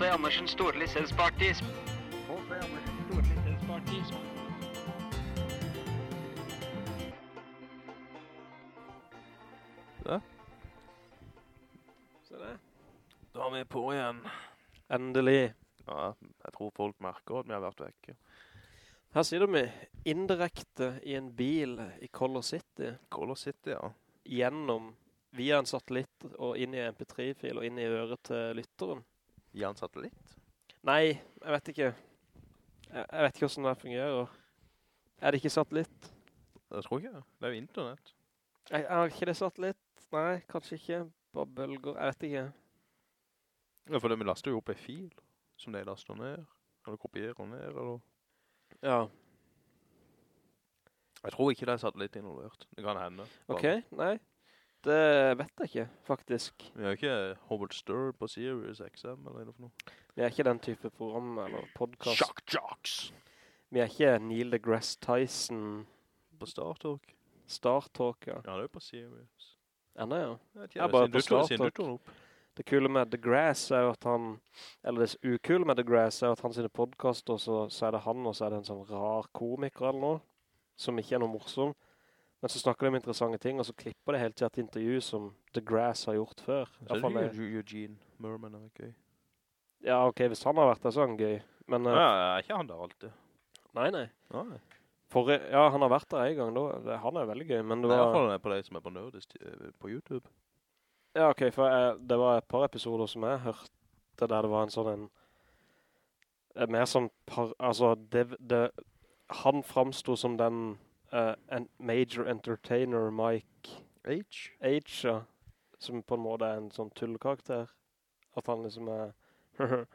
H.C. Andersen. Andersens store lisensparty Se det. Da er vi på igjen. Endelig. Ja, jeg tror folk merker at vi har vært vekke. Her sitter vi indirekte i en bil i Color City. Color City, ja. Gjennom, via en satellitt og inn i MP3-fil og inn i øret til lytteren. Gi en satellitt. Nei, jeg vet ikke. Jeg, jeg vet ikke hvordan det fungerer. Er det ikke satellitt? Jeg tror ikke det. Det er jo internett. Jeg, er ikke det satellitt? Nei, kanskje ikke. Bare bølger. Jeg vet ikke. Ja, for det, vi laster jo opp en fil som de laster ned. Eller kopierer ned, eller... Ja. Jeg tror ikke det er satellitt involvert. Det kan hende. Ok, nei. Det vet jeg ikke, faktisk. Vi har ikke Howard Stern på Sirius XM eller noe. Vi er ikke den type program eller podcast. Shock Jocks! Vi er ikke Neil deGrasse Tyson, På Star Talk. Star Talk, ja. Ja, det er på Sirius. Enda, ja. Jeg Ja, bare på Star Talk. Det kule med DeGrasse er jo at han, eller det ukule med DeGrasse er at han sine podcaster, så, så er det han, og så er det en sånn rar komiker eller noe, som ikke er noe morsom. Men så snakker de om interessante ting, og så klipper de helt til et intervju som The Grass har gjort før. Så er det- det jo Eugene Merman er gøy. Ja, ok, hvis han har vært der, så er han gøy. Men, Ja, eh, er ikke han der alltid? nei, nei. Nei. For, ja, han har vært der en gang da. Det, han er veldig gøy, men det Det er i hvert var... fall på deg som er på Nerdist eh, på YouTube. Ja, ok, for jeg, det var et par episoder som jeg hørte der det var en sånn en, en mer som... par, altså det, det, han framstod som den eh, en major entertainer Mike H? H, ja, som på en måte er en sånn tullkarakter. At han liksom er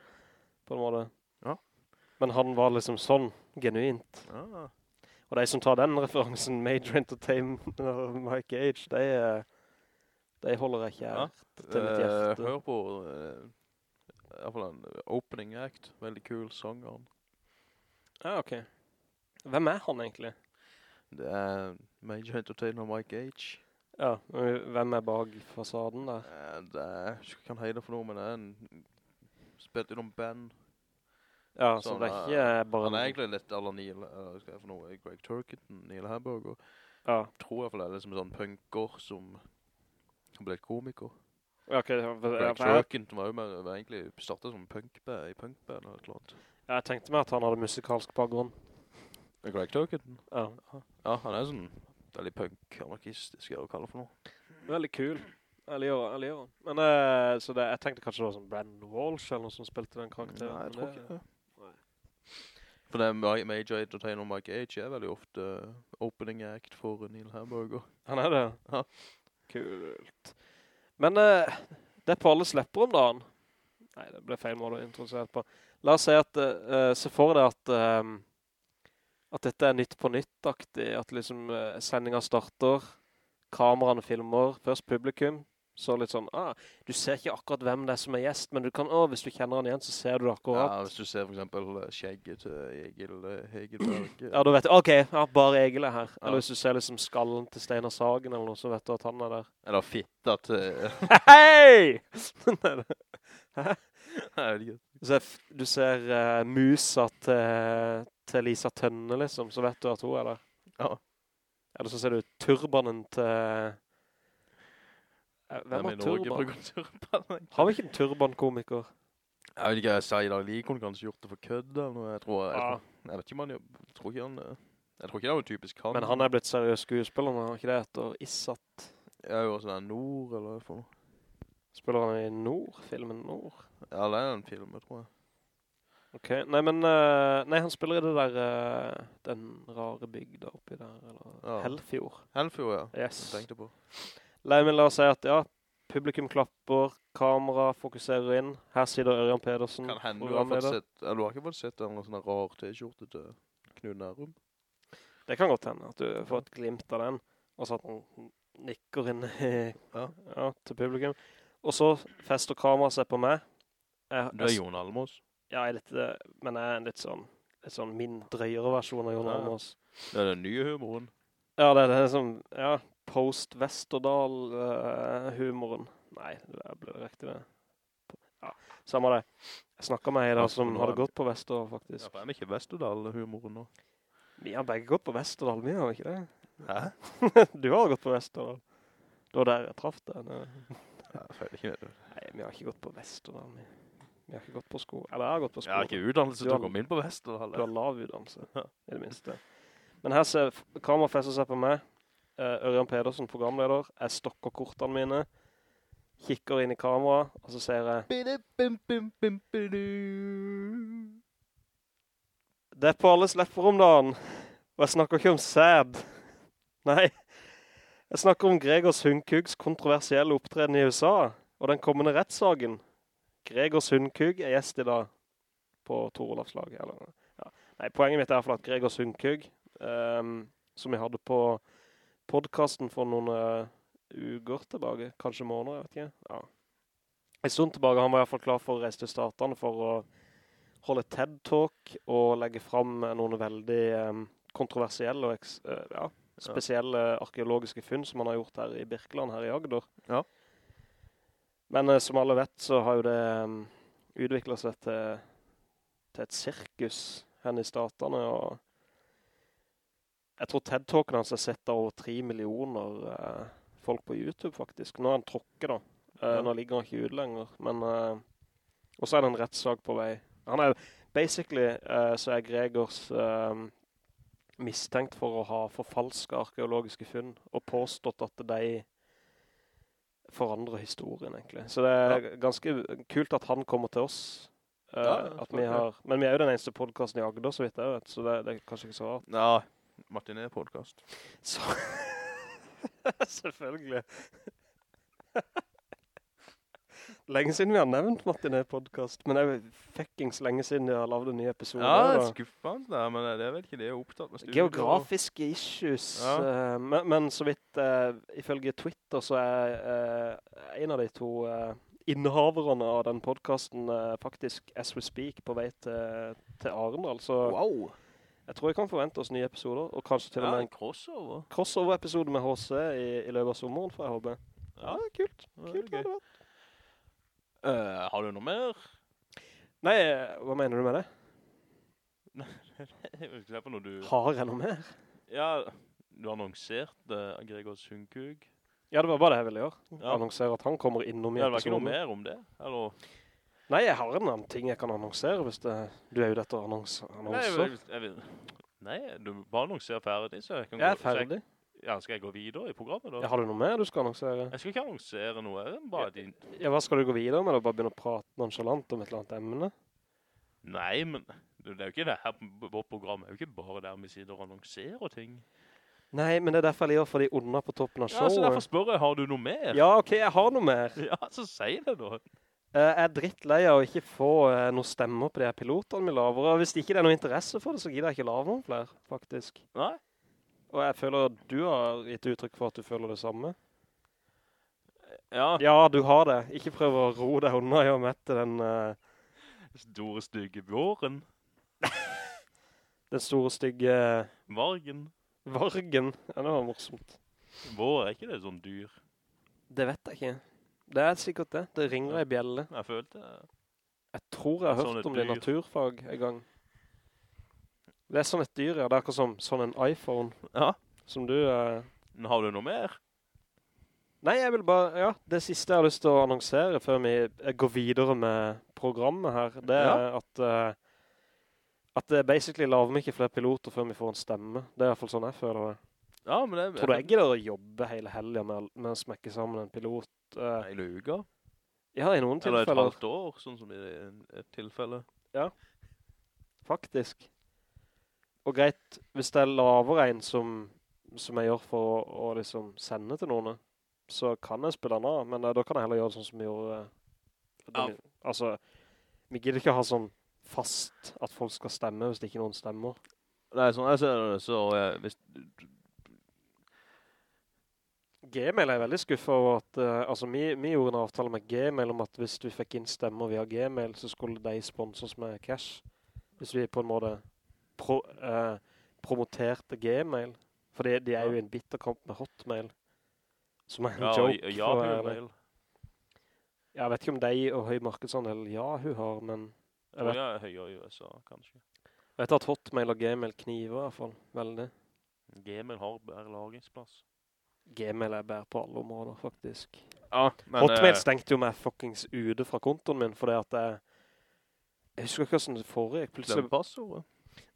på en måte. Ja. Men han var liksom sånn, genuint. Ja. Og de som tar den referansen, Major Entertainer Mike H, de, er- de holder jeg Ja. til mitt hjerte. hjerte. hør på eh, i hvert fall en opening act. Veldig kul sanger. Ja, ok. Hvem er han egentlig? Det er Major Entertainer Mike H. Ja, hvem er bak fasaden der? Eh, Det er, jeg kan heter for noe, men det er en spilt i noen band. Ja, så Sånn, det er eh, ikke bare... Han er egentlig litt aller Neil, eller skal jeg for noe, Greg Turkington, Neil Herberg, og Ja, Tror i hvert fall det er liksom sånn punker som som ble komiker. ja ok. For, Greg Turkington var jo mer, var egentlig startet som punkband, i punkband eller et eller annet. jeg tenkte meg at han hadde musikalsk bakgrunn. Greg Token? Ja, Ja, han er sånn veldig punk-anarkistisk, er det å kalle for noe. veldig kul. Jeg liker jeg liker han. Men uh, så det, jeg tenkte kanskje det var sånn Brandon Walsh eller noe som spilte den karakteren. Nei, jeg tror ikke det. Nei. For det er Major Entertainer Mike H er veldig ofte eh, opening act for Neil Hamburger. Han er det? Ja. Kult. Men uh, det er på alle slipper om dagen. Nei, det ble feil måte å introdusere det på. La oss si at, uh, se for deg at, eh, at dette er nytt på nytt-aktig, at liksom uh, sendingen starter, kameraene filmer, først publikum, så litt sånn, ah, du ser ikke akkurat hvem det er som er gjest, men du kan, å, hvis du kjenner han igjen, så ser du det akkurat. Ja, hvis du ser for eksempel eh, skjegget til Egil eh, Hegelberg. eh, Ja, da vet du, ok, ja, bare Egil er her. Ja. Eller hvis du ser liksom skallen til Steinar Sagen eller noe, så vet du at han er der. Eller fitta til... Hei! Hæ? vet. Du ser, f- du ser eh, musa til, til Lisa Tønne, liksom, så vet du at hun er der. Ja. Eller så ser du turbanen til... Eh, Hvem har turban? turban? Har vi ikke en turbankomiker? Jeg vet ikke, jeg sa i dag, kanskje gjort det for kødd eller noe. Jeg tror, jeg, Ja. tror, jeg vet ikke om han jeg tror ikke han, jeg tror ikke det er noe typisk han. Men han er blitt seriøs skuespiller men har ikke det etter Issat? Er jo sånn der Nord, eller for noe. Spiller han i Nord, filmen Nord? Ja, det er en film, jeg tror jeg. Ok, nei, men uh, Nei, han spiller i det der uh, Den rare bygda oppi der, eller Ja. Helfjord. Helfjord, ja. Yes. Jeg tenkte på. Nei, men la oss si at ja, publikum klapper, kamera fokuserer inn. Her sitter Ørjan Pedersen, Kan hende du har fått sett, eller du har ikke fått sett en sånn rar t-skjorte til Knud Nærum. Det kan godt hende at du får et glimt av den, og så at han nikker inn i, Ja. ja, til publikum. Og så fester kamera seg på meg. Jeg, Du er Jon Almås. Ja, jeg er litt, eh, men jeg er en litt sånn, litt sånn min drøyere versjon av Jon Ja. Almaas. Det er den nye humoren. Ja, det er det som, ja, post-Vesterdal-humoren. Nei, det ble det riktig det. Ja, samme det. Jeg snakket med en da som hadde gått på Vesterdal, Ja, for er vi ikke Vesterdal-humoren nå? Vi har begge gått på Vesterdal, vi har ikke det? Hæ? du har gått på Vesterdal. Det var der jeg traff deg. Nei, jeg føler ikke det. vi har ikke gått på Vesterdal. Vi, vi har ikke gått på sko. Eller jeg har gått på sko. Jeg har ikke utdannelse til å komme inn på Vesterdal. Du har lav utdannelse, i det minste. Men her ser kamerafester seg på meg. Eh, Ørjan Pedersen, programleder. Jeg stokker kortene mine. Kikker inn i kamera, og så ser jeg Det er på alles lepper om dagen. Og jeg snakker ikke om sæd. Nei. Jeg snakker om Gregors Hundkugs kontroversielle opptreden i USA, og den kommende rettssagen. Gregors Sundkug er gjest i dag på Tor Olavs lag. Eller, ja. Nei, poenget mitt er fall at Gregor Sundkug, um, som jeg hadde på podcasten for noen uh, uger tilbake, kanskje måneder, jeg vet ikke. Ja. En stund tilbake, han var i hvert fall klar for å reise til statene for å holde TED-talk og legge frem noen veldig um, kontroversielle og eh, ja, spesielle arkeologiske funn som han har gjort her i Birkeland, her i Agder. Ja. Men eh, som alle vet, så har jo det um, utviklet seg til, til et sirkus hen i statene, og jeg tror TED-talken hans har sett over 3 millioner eh, folk på YouTube, faktisk. Nå er han tråkket da. Eh. Nå ligger han ikke ut lenger, men... eh, og så er det en rettssak på vei. Han er basically, eh, så er Gregors eh, mistenkt for å ha forfalsket arkeologiske funn, og påstått at de forandrer historien, egentlig. Så det er ganske kult at han kommer til oss. Uh, Ja, at vi har, men vi er jo den eneste podcasten i Agder, så vidt jeg vet, så det, det er kanskje ikke så rart. Ja, Martin er podcast. Så Selvfølgelig. Lenge siden vi har nevnt Martinet-podcast, men det er jo fuckings lenge siden jeg har lavet en ny episode. Ja, det er skuffende da. men det er vel ikke det jeg er opptatt med studiet. Geografiske issues. Ja. uh, men, men så vidt, uh, ifølge Twitter, så er uh, en av de to eh, innehaverne av den podcasten faktisk, as we speak, på vei til, til Arendal. Så Wow! jeg tror jeg kan forvente oss nye episoder, og kanskje til og Ja, med en en crossover. crossover-episode med HC i, i løpet av sommeren, fra jeg håpe. Ja, kult. Ja, Kult, det er hadde det vært. Eh, har du noe mer? Nei, eh, hva mener du med det? Jeg du... Har jeg noe mer? Ja, du annonserte Gregors Hundkug. Ja, det var bare det jeg ville gjøre. Ja. Annonsere at han kommer innom i Ja, det var ikke noe mer om det? Eller? Nei, jeg har en annen ting jeg kan annonsere hvis det, du er ute etter annons, Nei, jeg, annonser. vil- jeg, vil- nei, du bare annonserer ferdig, så jeg kan Jeg er ferdig. så ferdig. Ja, skal jeg gå videre i programmet da? Ja, har du noe mer du skal annonsere? Jeg skal ikke annonsere noe, bare din... Ja, hva skal du gå videre med? Da? Bare begynne å prate nonchalant om et eller annet emne? Nei, men det er jo ikke det her vårt program, det er jo ikke bare der vi sitter og annonserer ting. Nei, men det er derfor jeg gjør for de under på toppen av Ja, så derfor spør jeg, har du noe mer? Ja, ok, jeg har noe mer. Ja, så si det da. Eh, Jeg er drittlei av å ikke få eh, noen stemmer på de her pilotene vi laver, og hvis det ikke er noe interesse for det, så gidder jeg ikke lave noen flere, faktisk. Nei? Og jeg føler at du har gitt uttrykk for at du føler det samme. Ja, Ja, du har det. Ikke prøv å ro deg unna i å mette den, Uh... store stygge våren, den store stygge vargen. vargen. Ja, det var morsomt. Vår er ikke det sånn dyr. Det vet jeg ikke. Det er sikkert det. Det ringer i bjelle. Jeg følte... det. Jeg tror jeg har Sånn hørt om det i naturfag en gang. Det er sånn et dyr, ja. Det er akkurat som sånn en iPhone, Ja, som du... eh, har du noe mer? Nei, jeg vil bare, ja, det siste jeg har lyst til å annonsere før vi eh, går videre med programmet her, det er at, eh, at det basically laver vi ikke flere piloter før vi får en stemme. Det er i hvert fall sånn jeg føler det. Ja, men det... Tror du jeg gidder å jobbe hele helgen med, med å smekke sammen en pilot? eh, Hele uka? ja, i noen tilfeller. Eller et halvt år, sånn som i et tilfelle? Ja. faktisk. Og greit, hvis det laver en som, som jeg gjør for å, å liksom sende til noen, så kan jeg spille den av, men eh, da kan jeg heller gjøre det sånn som vi gjorde. eh, Ja. Altså, vi gidder ikke ha sånn fast at folk skal stemme hvis det ikke noen stemmer. Nei, sånn jeg ser det, så jeg, hvis... Gmail er veldig skuffet over at, uh, altså vi, vi gjorde en avtale med Gmail om at hvis du fikk inn stemmer via Gmail, så skulle de sponses med cash. Hvis vi på en måte pro, eh, promoterte Gmail. Fordi de er jo en en bitterkamp med Hotmail. Som er en Ja, joke. og for- Yahoo-mail. Jeg vet ikke om de og høy markedsandel Yahoo har, men jeg Og vet, ja, høyere i USA, kanskje. vet at Hotmail og Gmail kniver i hvert fall, veldig. Gmail har bare lagringsplass. Gmail er bare på alle områder, faktisk. Ja, men... Hotmail eh, stengte jo meg fuckings ude fra kontoen min, fordi at jeg... Jeg husker ikke hvordan det foregikk. Plutselig... Glem passordet.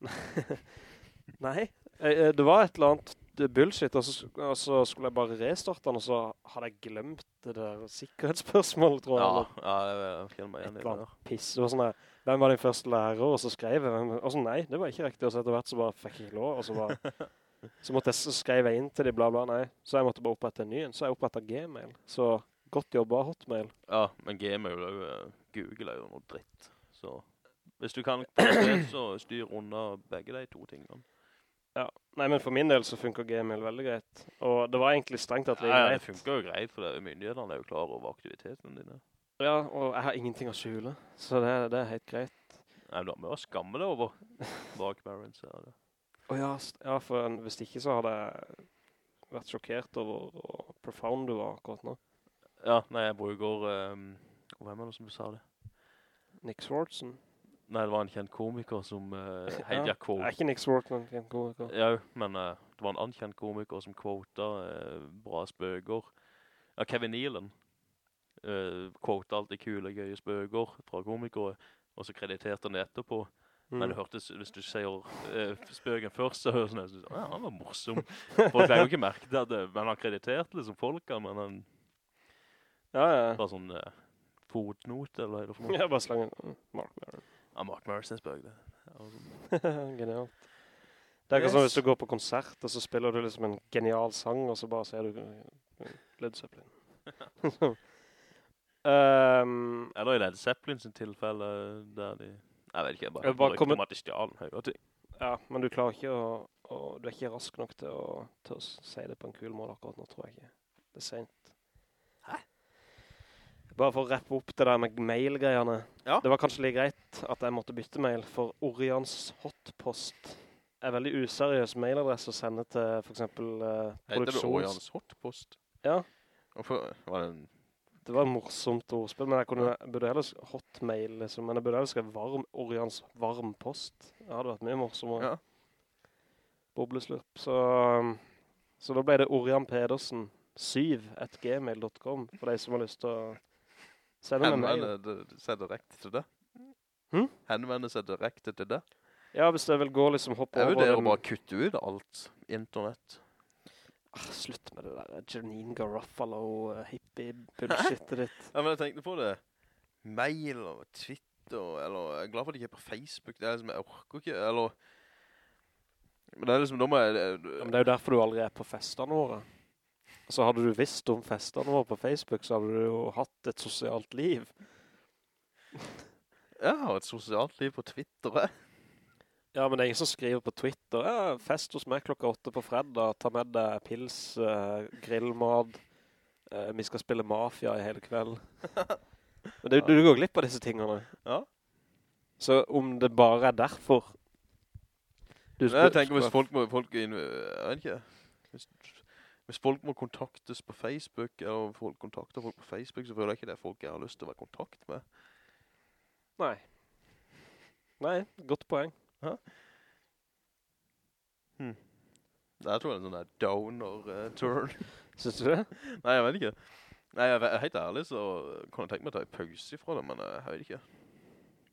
Nei, eh, eh, det var et eller annet bullshit, og så, og så skulle jeg bare restarte den, og så hadde jeg glemt det der sikkerhetsspørsmålet, tror jeg. Ja, ja, jeg kjenner meg igjen i eller det annet piss. Det var sånn der, hvem var din første lærer? Og så skrev jeg, og så nei, det var ikke riktig. Og så etter hvert så bare fikk jeg ikke lov, og så bare... Så måtte jeg så jeg inn til de bla bla, nei. Så jeg måtte bare opprette en ny, en. så jeg opprettet Gmail. Så godt jobba Hotmail. Ja, men Gmail er jo, eh, Google er jo noe dritt. Så hvis du kan det, så styr unna begge de to tingene. Ja, Nei, men for min del så funker Gmail veldig greit. Og det var egentlig strengt at det Ja, er det funker jo greit, for myndighetene er jo klar over aktivitetene dine. Ja, og jeg har ingenting å skjule. Så det, det er helt greit. Nei, du har med å skamme deg over bak ser her. det. Å ja, ja, for en- hvis ikke så hadde jeg vært sjokkert over hvor profound du var akkurat nå. Ja, nei, jeg bruker... Um, hvem er det som sa det? Nick Swartzen. Nei, det var en kjent komiker som uh, Ja, Heidja quote. Er ikke Nick Swartzen en komiker? Ja, men uh, det var en annen kjent komiker som quota uh, bra spøker. Ja, Kevin Nealon uh, quota alltid kule, gøye spøker fra komikere, og så krediterte han det etterpå. Men Mm. det hørtes, hvis du sier uh, spøken først, så høres det sånn, ja, han var morsom. Folk har jo ikke merket at det- men han krediterte liksom folka, men han Ja, ja. var sånn uh, fotnot, eller hva det for noe? Ja, bare slangen. Mark Maron. Ja, Mark Maron bøk, det. Genialt. Det er ikke Yes. sånn hvis du går på konsert, og så spiller du liksom en genial sang, og så bare ser du eh, Led Zeppelin. um, Eller i Led Zeppelin sin tilfelle, der de... Jeg vet ikke, jeg bare, Jeg bare kommer- til at de stjal høyere ting. ja, men du klarer ikke å, Og Du er ikke rask nok til å, til å si det på en kul måte akkurat nå, tror jeg ikke. Det er sent. Bare for å rappe opp det der med mail-greiene. Ja. Det var kanskje litt greit at jeg måtte bytte mail, for Orions hotpost er veldig useriøs mailadresse å sende til for eksempel uh, Heter det produksjons... Orians Hotpost? Ja. Hvorfor var det en... Det var et morsomt ordspill, men jeg, kunne, burde heller hotmail, liksom. Men jeg burde heller skrive varm, Orions varm post. Det hadde vært mye morsommere. Ja. Bobleslurp. Så, så da ble det Orion Pedersen 7 at gmail.com for de som har lyst til å mail. Henvende seg direkte til det? Hm? Henvende seg direkte til det? Ja, hvis det vil gå liksom hoppe Jeg over vurderer den- å bare kutte ut alt internett. Ah, slutt med det der Janine Garofalo uh, hippie-bullshitet ditt. Ja, men jeg tenkte på det. Mail og Twitter, eller jeg er glad for at det ikke er på Facebook. Det er liksom, jeg orker ikke, eller... Men det er liksom, da må jeg... Ja, men det er jo derfor du aldri er på festene våre. Så hadde du visst om festene våre på Facebook, så hadde du jo hatt et sosialt liv. Har et sosialt liv på Twitter, jeg. Ja, men det er ingen som skriver på Twitter. Ja, fest hos meg klokka åtte på fredag. Ta med deg pils, eh, grillmad. Eh, vi skal spille mafia i hele kveld. Men det, du, du går glipp av disse tingene. Ja. Så om det bare er derfor du Nei, jeg tenker hvis folk må, folk, jeg vet ikke, hvis, hvis folk må kontaktes på Facebook, eller folk kontakter folk på Facebook, så føler jeg ikke det er folk jeg har lyst til å være i kontakt med. Nei. Nei, godt poeng. Det er tror jeg en sånn der downer-turn. Synes du det? Nei, jeg vet ikke. Nei, jeg er helt ærlig, så kan jeg tenke meg å ta en pause fra det, men eh, jeg vet ikke.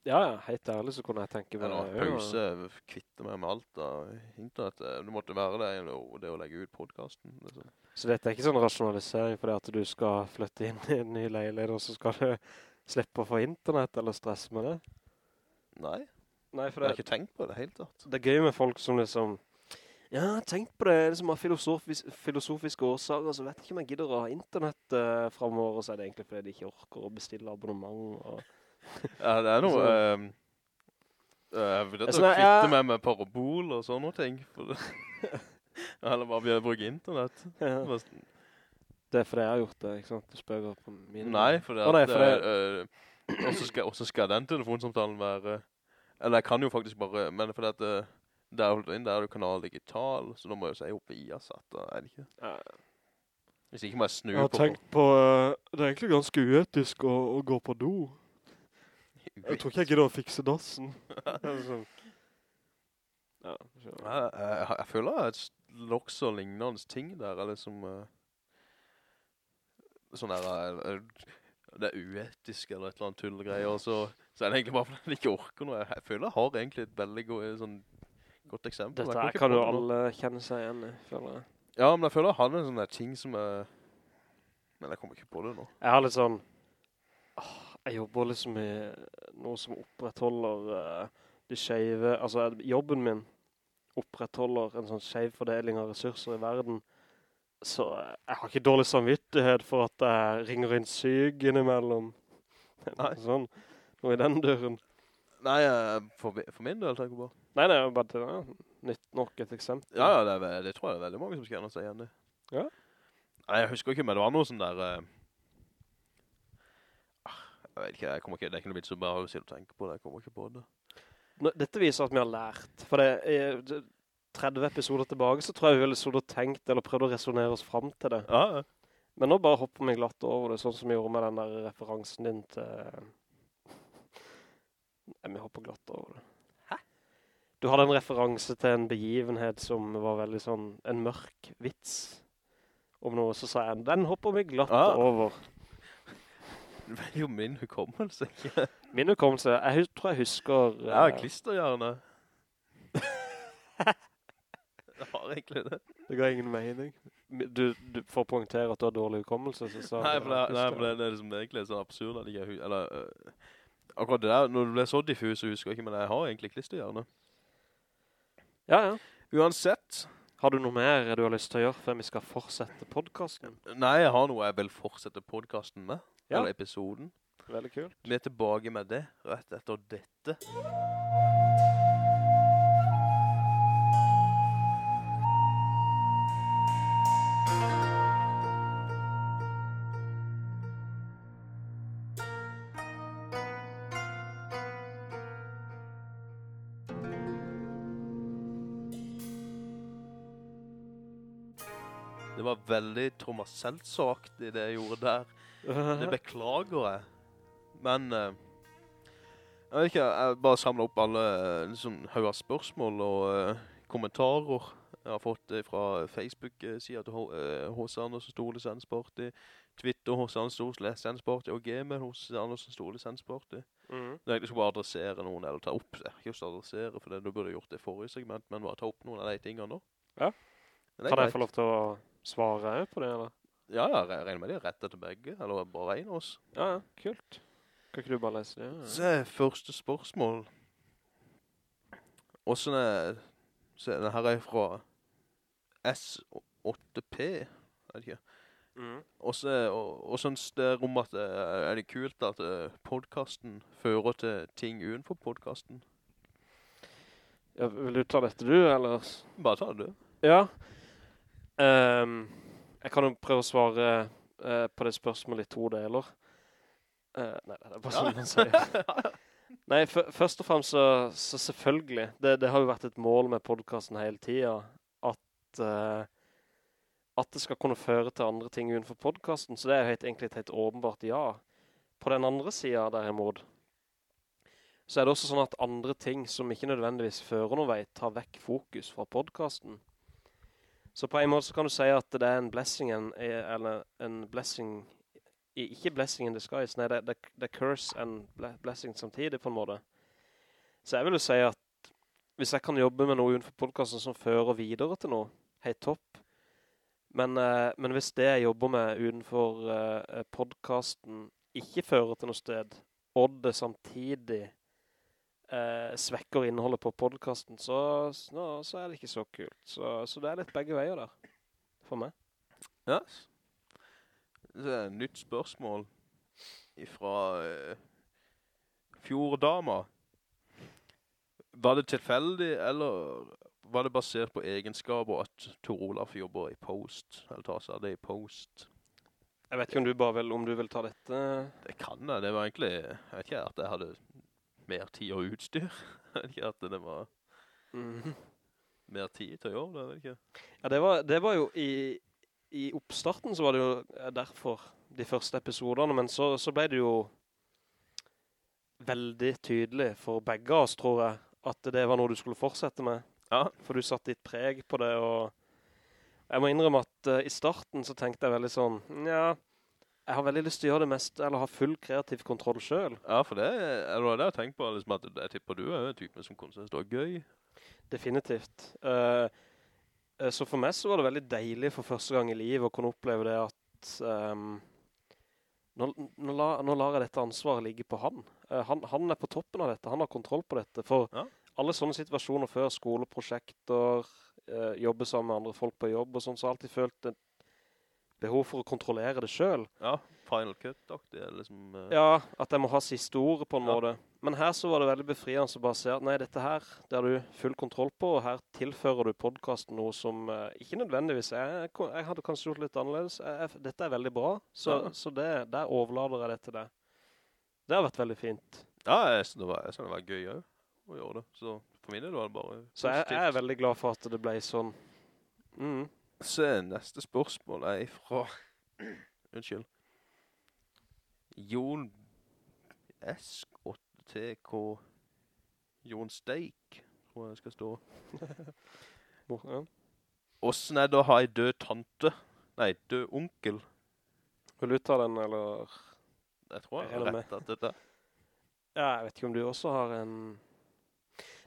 Ja, ja, helt ærlig så kunne jeg tenke meg det. ja. pause, kvitte meg med alt av internett. Eh, Det måtte være det, eller det å legge ut podcasten. Liksom. Så dette er ikke sånn rasjonalisering fordi at du skal flytte inn i en ny leilighet, og så skal du slippe å få internett eller stress med det? Nei. Nei, for Jeg har ikke tenkt på det helt tatt. det er gøy med folk som liksom Ja, tenk på det, liksom av filosofis, filosofiske årsaker, så vet jeg ikke om jeg gidder å ha internett uh, fremover, og så er det egentlig fordi de ikke orker å bestille abonnement. Og... Ja, det er noe... Ehm, eh, jeg vil ikke å jeg- kvitte meg med parabol og sånne ting. Eller bare begynne å bruke internett. Ja. Det er fordi jeg har gjort det, ikke sant? Du spøker på min... Nei, for det oh, nei, for det- eh, eh, også, skal, også skal den telefonsamtalen være... Eller jeg kan jo faktisk bare... Men fordi at... der, inn der er det jo kanal digital, så da må jeg jo si oppe i Viasat, da er det ikke? Ja. Hvis ikke må jeg snu Jeg har på... tenkt på, det er egentlig ganske uetisk å, å gå på do. Jeg tror ikke jeg gidder å fikse dassen. Sånn. ja. Jeg, jeg, jeg føler er et loks og lignende ting der, eller som... Uh, sånn der... eh, eh, det er uetisk eller et eller annet tullgreier, og så, så er det egentlig bare fordi jeg ikke orker noe. Jeg, føler jeg har egentlig et veldig go sånn, godt eksempel. Dette her kan jo alle kjenne seg igjen i, føler jeg. Ja, men jeg føler jeg hadde en sånn ting som er... Men jeg kommer ikke på det nå. Jeg har litt sånn, åh, jeg jobber liksom i noe som opprettholder uh, de skjeve, altså jobben min opprettholder en sånn skjev fordeling av ressurser i verden. Så eh, jeg har ikke dårlig samvittighet for at jeg ringer inn syk innimellom. Nei. Sånn, noe i den døren. Nei, eh, for, for min del tenker jeg på. Nei, det er bare til ja, nytt nok et eksempel. Ja, ja, det, er, det tror jeg det er veldig mange som skal gjerne seg igjen i. Ja. Nei, jeg husker ikke, men det var noe sånn der... eh, ah, jeg vet ikke, jeg ikke, det er ikke noe vits å bare si å tenke på det, jeg kommer ikke på det. Nå, dette viser at vi har lært. For det er 30 episoder tilbake, så tror jeg vi ville stått og tenkt, eller prøvd å resonere oss frem til det. Ja, ja. Men nå bare hopper vi glatt over det, sånn som vi gjorde med den der referansen din til... Nei, vi hopper glatt over det. Hæ? Du hadde en referanse til en begivenhet som var veldig sånn, en mørk vits om noe, så sa jeg, den hopper vi glatt ja. over. Det er jo min hukommelse, ikke? Min hukommelse, jeg tror jeg husker... Ja, eh, klisterhjerne. det har egentlig det. Det ga ingen mening. Du, du får poengtere at du har dårlig hukommelse, så sa Nei, for det, nei, for det, det er liksom egentlig sånn absurd at jeg ikke eller, uh, akkurat det der, når det ble så diffus, så husker jeg ikke, men jeg har egentlig klisterhjerne. Ja, ja. Uansett, Har du noe mer du har lyst til å gjøre før vi skal fortsette podcasten? nei, jeg har noe jeg vil fortsette podcasten med, Ja. eller episoden. Veldig kult. Vi er tilbake med det, rett etter dette. Veldig Thomas Seltz-aktig det jeg gjorde der. Det beklager jeg. Men uh, jeg vet ikke, jeg bare samler opp alle liksom, sånn høye spørsmål og uh, kommentarer jeg har fått det fra Facebook-siden til eh, H.C. Andersen Stor Lisensparty, Twitter H.C. Andersen Lisensparty og Gmail H.C. Andersen Stor Lisensparty. Mhm. Jeg skulle bare adressere noen, eller ta opp det. Ikke just adressere, for det, du burde gjort det i forrige segment, men bare ta opp noen av de tingene nå. Ja. Kan jeg få lov til å svare på det, eller? Ja, ja, jeg regner med de er rettet til begge, eller bare en av oss. Ja, ja, kult. Kan ikke du bare lese det? Ja, Så er første spørsmål. Hvordan er... Se, den her er fra S8P, er det ikke? Mm. Og så og, og synes det om at eh, er det kult at eh, podcasten fører til ting utenfor podcasten? ja. Vil du ta dette du, eller? Bare ta det. du. Ja. Ehm, jeg kan jo prøve å svare uh, på det spørsmålet i to deler. Uh, nei, det er bare sånn man sier. Nei, først og fremst så, så selvfølgelig. Det, det har jo vært et mål med podcasten hele tiden, at, uh, at det skal kunne føre til andre ting utenfor podcasten, så det er jo helt, egentlig et helt åpenbart ja. På den andre siden derimot, så er det også sånn at andre ting som ikke nødvendigvis fører noen vei, tar vekk fokus fra podcasten. Så på en måte så kan du si at det er en blessing, en, eller en blessing, ikke blessing in disguise, nei, det, det, det er curse and blessing samtidig på en måte. Så jeg vil jo si at hvis jeg kan jobbe med noe utenfor podcasten som fører videre til noe, helt topp. Men, eh, men hvis det jeg jobber med utenfor eh, podcasten ikke fører til noe sted, og det samtidig eh, svekker innholdet på podcasten, så, så, så er det ikke så kult. Så, så det er litt begge veier der, for meg. Ja. Det er et nytt spørsmål fra eh, Fjorddama. Var det tilfeldig, eller var det basert på egenskaper at Tor Olaf jobber i Post, eller tar seg det i Post? Jeg vet ikke om du bare vil, om du vil ta dette. Det kan jeg, det var egentlig, jeg vet ikke at jeg hadde mer tid og utstyr. Ikke at det var Mhm. mer tid til å gjøre det, eller ikke. Ja, det var, det var jo i, i oppstarten så var det jo derfor de første episoderne, men så, så ble det jo veldig tydelig for begge oss, tror jeg, at det var noe du skulle fortsette med. Ja, For du satt ditt preg på det, og jeg må innrømme at uh, i starten så tenkte jeg veldig sånn, ja, jeg har veldig lyst til å gjøre det mest, eller ha full kreativ kontroll selv. ja for det, er det jeg har tenkt på, liksom at jeg tipper du er en type som kunne synes det var gøy. Definitivt. Eh, så for meg så var det veldig deilig for første gang i livet å kunne oppleve det at um, nå, nå, la, nå lar jeg dette ansvaret ligge på han. Uh, han. Han er på toppen av dette, han har kontroll på dette. For Ja. alle sånne situasjoner før, skoleprosjekter, uh, jobbe sammen med andre folk på jobb og sånn, så har jeg alltid følt et behov for å kontrollere det selv. Ja, Final Cut-aktig, liksom. Uh... Ja, at jeg må ha siste ordet på en Ja. måte. Men her så var det veldig befriende å bare se at nei, dette her, det har du full kontroll på, og her tilfører du podcasten noe som uh, ikke nødvendigvis er, jeg hadde kanskje gjort litt annerledes. Jeg, jeg, dette er veldig bra, så, Ja. så det, der overlader jeg det til deg. Det har vært veldig fint. Ja, jeg synes det var, synes det var gøy også, å gjøre det. Så for min del var det bare Så jeg, jeg er veldig glad for at det ble sånn. Mm. Se, neste spørsmål er fra... Unnskyld. Jon S8TK Jon Steik, tror jeg skal stå. Hvordan er det å ha en død tante? Nei, død onkel. Vil du ta den, eller? Jeg tror jeg har rettet rett at dette. Ja, jeg vet ikke om du også har en...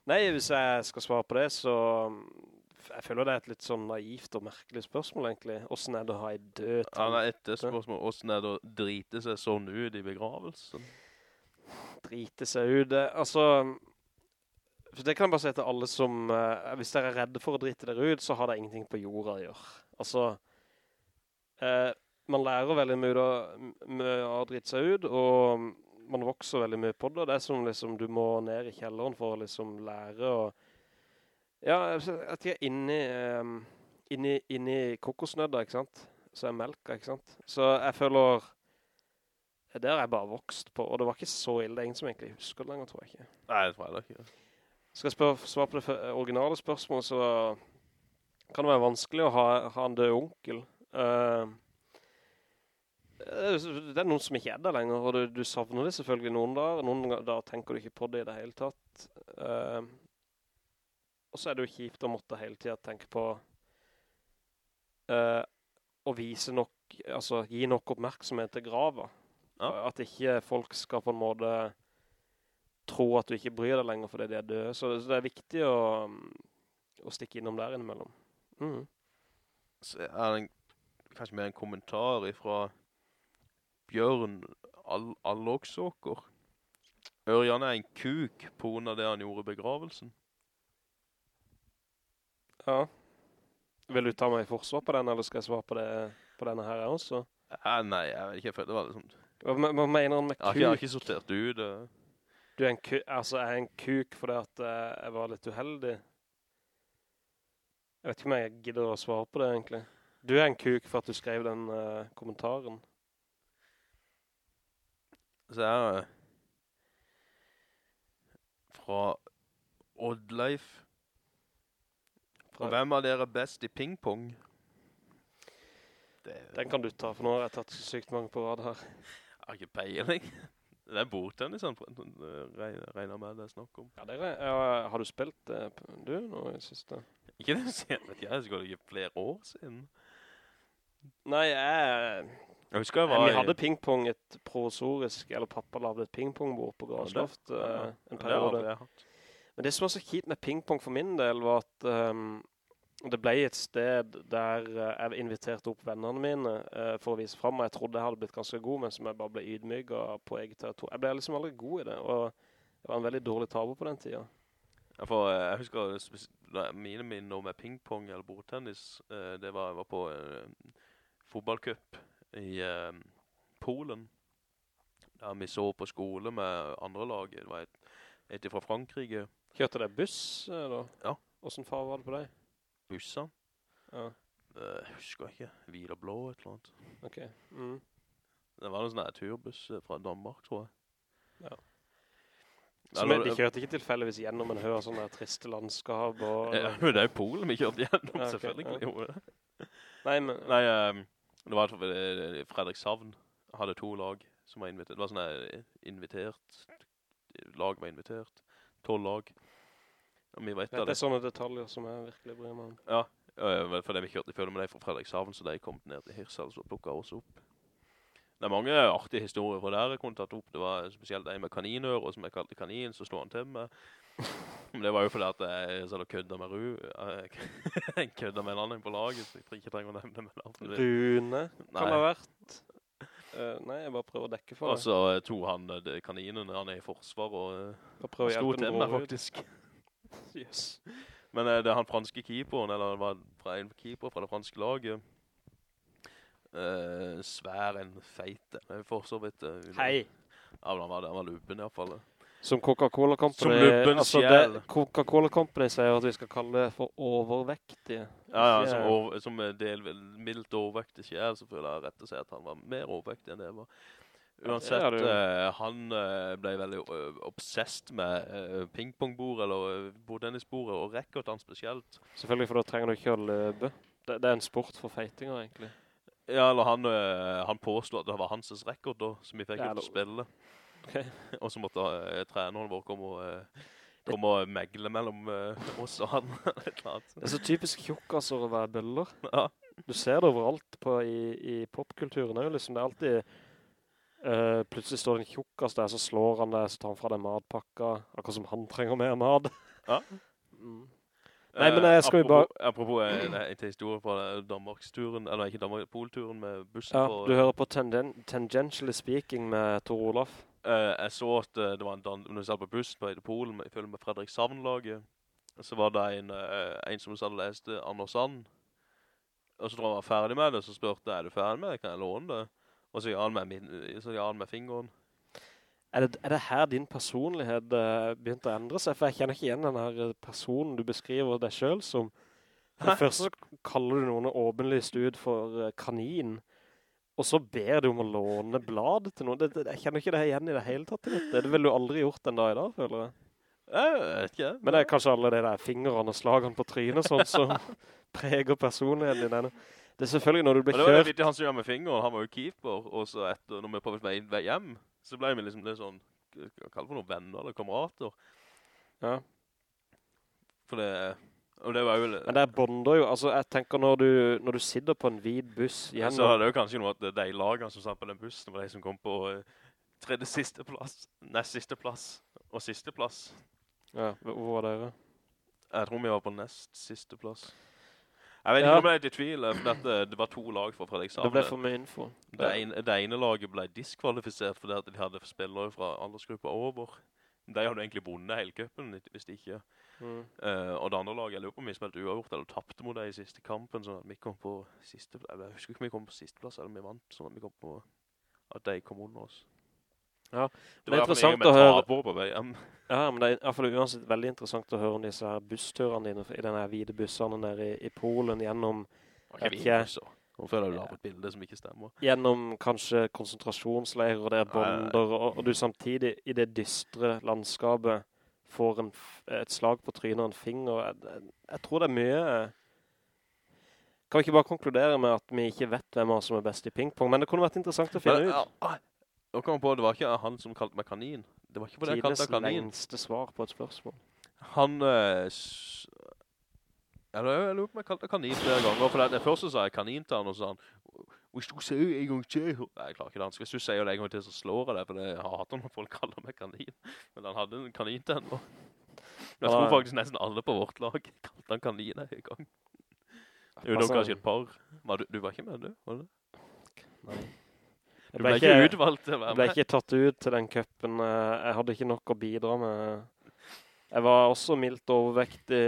Nei, hvis jeg skal svare på det, så... Jeg føler det er et litt sånn naivt og merkelig spørsmål, egentlig. Hvordan er det å ha en død tante? Ja, nei, et spørsmål, hvordan er det å drite seg sånn ut i begravelsen? Drite seg ut? Det, altså... For det kan jeg bare si til alle som... eh, hvis dere er redde for å drite dere ut, så har det ingenting på jorda å gjøre. Altså... eh, man lærer veldig mye av, å drite seg ut, og man vokser veldig mye på det. Det er som liksom, du må ned i kjelleren for å liksom lære å... Ja, at jeg er inni, um, inni, inni kokosnødder, ikke sant? Så er melka, ikke sant? Så jeg føler... Det har jeg bare vokst på, og det var ikke så ille. Det er ingen som egentlig husker det lenger, tror jeg ikke. Nei, det tror jeg ikke. Skal jeg spør, svare på det originale spørsmålet, så kan det være vanskelig å ha, ha en død onkel. Uh, det er noen som ikke er der lenger, og du, du savner det selvfølgelig noen dager. Noen dager tenker du ikke på det i det hele tatt. Eh, og så er det jo kjipt å måtte hele tiden tenke på uh, å vise nok, altså gi nok oppmerksomhet til grava. Ja. At ikke folk skal på en måte tro at du ikke bryr deg lenger fordi de er døde. Så, så det er viktig å, å stikke innom der innimellom. Mm. Så er det en, kanskje mer en kommentar fra Bjørn All Allåksåker. Ørjan er en kuk på grunn av det han gjorde i begravelsen. Ja. Vil du ta meg i forsvar på den, eller skal jeg svare på, det, på denne her også? Ja, nei, jeg vet ikke, jeg det var liksom... Hva, hva mener han med Jeg ikke, jeg har ikke sortert ut. eh. Du er en kuk, altså jeg er en kuk fordi at eh, jeg var litt uheldig. Jeg vet ikke om jeg gidder å svare på det egentlig. Du er en kuk for at du skrev den uh, kommentaren. Så er fra Oddleif. Og hvem av dere er best i pingpong? Den kan du ta, for nå har jeg tatt sykt mange på rad her. jeg har ikke peiling. Det er bordtennis han eh, regner med det er snakk om. Ja, det er, ja, har du spilt eh, du nå i det siste? Ikke det siden, vet jeg skal det ikke flere år siden. Nei, jeg... Jeg husker jeg var vi hadde pingpong et provisorisk, eller pappa lavde et pingpongbord på Grasloft Ja, eh, ja. en Det har jeg hatt. Men det som var så kjipt med pingpong for min del var at um, det ble et sted der eh, jeg inviterte opp vennene mine uh, for å vise frem, og jeg trodde jeg hadde blitt ganske god, men som jeg bare ble ydmyget på eget territorium. Jeg ble liksom aldri god i det, og Det var en veldig dårlig taber på den tiden. Ja, for eh, jeg husker mine minner med pingpong eller bordtennis, uh, det var, jeg var på uh, fotballcup i Polen. Der vi så på skole med andre lag. Det var et, et fra Frankrike. Kjørte det buss da? Ja. Hvordan far var det på deg? Bussene. Ja, Jeg husker ikke. Hvil og blå, et eller annet. ok. Mm. Det var en sånn turbuss eh, fra Danmark, tror jeg. Ja. Så men de kjørte ikke tilfeldigvis gjennom en hør sånne triste landskap og... Ja, men det er jo Polen vi kjørte gjennom, Ja, okay, selvfølgelig. ja. Nei, men... Nei, um, det var eh, Fredrikshavn hadde to lag som var invitert. Det var sånne invitert, lag var invitert. Tolv lag. Og vi var et Det er det. sånne detaljer som jeg virkelig bryr meg om. Ja, for det vi kjørte i følge med deg fra Fredrikshavn, så de kom ned til Hirsal og plukket oss opp. Det er mange artige historier fra der jeg kunne tatt opp. Det var spesielt en med kaninør, og som jeg kalte kanin, så slår han til meg. Men det var jo fordi at jeg sånn kødda med Ru. Jeg kødda med en annen på laget, så jeg ikke trenger å nevne med navn. Rune kan det ha vært. Eh, nei, jeg bare prøver å dekke for Og det. så to han kaninen, de kaninene, han er i forsvar, og uh, slo til meg faktisk. Yes. Men uh, det er han franske keeperen, eller det var fra en keeper fra det franske laget. Uh, svær en feite. Er for så vidt... eh, Hei! Ja, men han var, han var lupen i hvert fall. Som Coca-Cola Company... Som lubben altså, sjel. Coca-Cola Company sier at vi skal kalle det for overvektige. Ja, ja, som, over, som eh, del, mildt overvektig sjel, så føler jeg rett å si at han var mer overvektig enn det var. Uansett, ja, det jo. eh, han eh, ble veldig obsesst med pingpongbord, eller bordtennisbordet, og han spesielt. Selvfølgelig, for da trenger du ikke å løpe. Det, det er en sport for feitinger, egentlig. Ja, eller han, eh, han påstod at det var hans rekord da, som vi fikk Ja, ut å spille. Og så måtte uh, treneren vår komme og, uh, komme og megle mellom uh, oss og han. Det er så typisk tjukkaser å være bøller. Ja. Du ser det overalt på, i, i popkulturen jo liksom. Det er alltid... Uh, plutselig står det en tjukkas der, så slår han det, så tar han fra deg matpakka, akkurat som han trenger mer mad. Ja. Mm. Nei, men, jeg skal vi apropos, Apropos en, historie fra eh, Danmarksturen, eller ikke Danmark, Polturen med bussen Ja, på... du hører på tenden Tangentially Speaking med Tor Olaf. Eh, jeg så at eh, det var en dans, når vi satt på bussen på Polen, med- i følge med Fredrikshavn-laget, så var det en, uh, en som hadde lest det, Anders Sand, og så tror jeg han var ferdig med det, så spurte jeg, er du ferdig med det, kan jeg låne det? Og så gjør han med, min, så gjør han med fingeren. Er det, er det her din personlighet uh, begynte å endre seg? For jeg kjenner ikke igjen den her personen du beskriver deg selv som. For Først så kaller du noen åpenlyst ut for kanin, og så ber du om å låne blad til noen. Det, det, jeg kjenner ikke det her igjen i det hele tatt. Det ville du aldri gjort den dag i dag, føler jeg. Jeg vet ikke. Men det er kanskje alle de der fingrene og slagene på trynet sånn som preger personligheten din. Det er selvfølgelig når du blir kjørt... Men det var litt han som gjør med fingeren, han var jo keeper, og så etter, når vi er på vei hjem, så ble vi liksom litt sånn, kall det for noen venner eller kamerater. Ja. For det, det var jo... Men det er bonder jo, altså jeg tenker når du, når du sitter på en hvit buss Ja, så hadde er det jo kanskje noe at de lagene som satt på den bussen, var de som kom på eh, tredje siste plass, nest siste plass og siste plass. ja, hvor var dere? Jeg tror vi var på nest siste plass. Jeg vet Ja. ikke om jeg ble i tvil, eh, for det var to lag fra Fredrikshavn. Det ble for mye info. Det ene, det ene laget ble diskvalifisert fordi de hadde spillere fra aldersgruppa over. De hadde egentlig bondet hele køppen, hvis de ikke. Mm. Uh, og det andre laget, jeg lurer på om vi spilte uavgjort, eller tappte mot dem i siste kampen, sånn at vi kom på siste, jeg husker ikke om vi kom på siste plass, eller om vi vant, sånn at vi kom på, at de kom under oss. Ja, det det er interessant å høre. på VM. Ja, men det er i hvert fall uansett veldig interessant å høre om disse her bussturene dine i denne hvide bussene nede i, i Polen gjennom, Okay, ikke. Nå føler du har på et bilde som ikke stemmer. gjennom kanskje konsentrasjonsleirer der bonder, og, og du samtidig i det dystre landskapet får en, et slag på trynet og en finger. Jeg, jeg, tror det er mye... Kan vi ikke bare konkludere med at vi ikke vet hvem som er best i pingpong, men det kunne vært interessant å finne ut. ja, ah, Nå kom jeg på, det var ikke han som kalte meg kanin. Det var ikke fordi jeg kalte kanin. kanin. lengste svar på et spørsmål. Han eh, s- Eller jeg lurer på om jeg kalte det kanin flere ganger. For det, det første sa jeg kanin til han, og så sa han Hvis du sier en gang til Nei, jeg klarer ikke dansk. Hvis du sier det en gang til, så slår jeg det, For jeg hater når folk kaller meg kanin. Men han hadde en kanin til henne. Jeg tror faktisk nesten alle på vårt lag kalte han kanin en gang. Utenom Altså- kanskje et par. Var du, du var ikke med, du? Var det? Nei. Du ble ikke utvalgt til å være med. Jeg ble ikke tatt ut til den cupen. eh, Jeg hadde ikke nok å bidra med. Jeg var også mildt overvektig,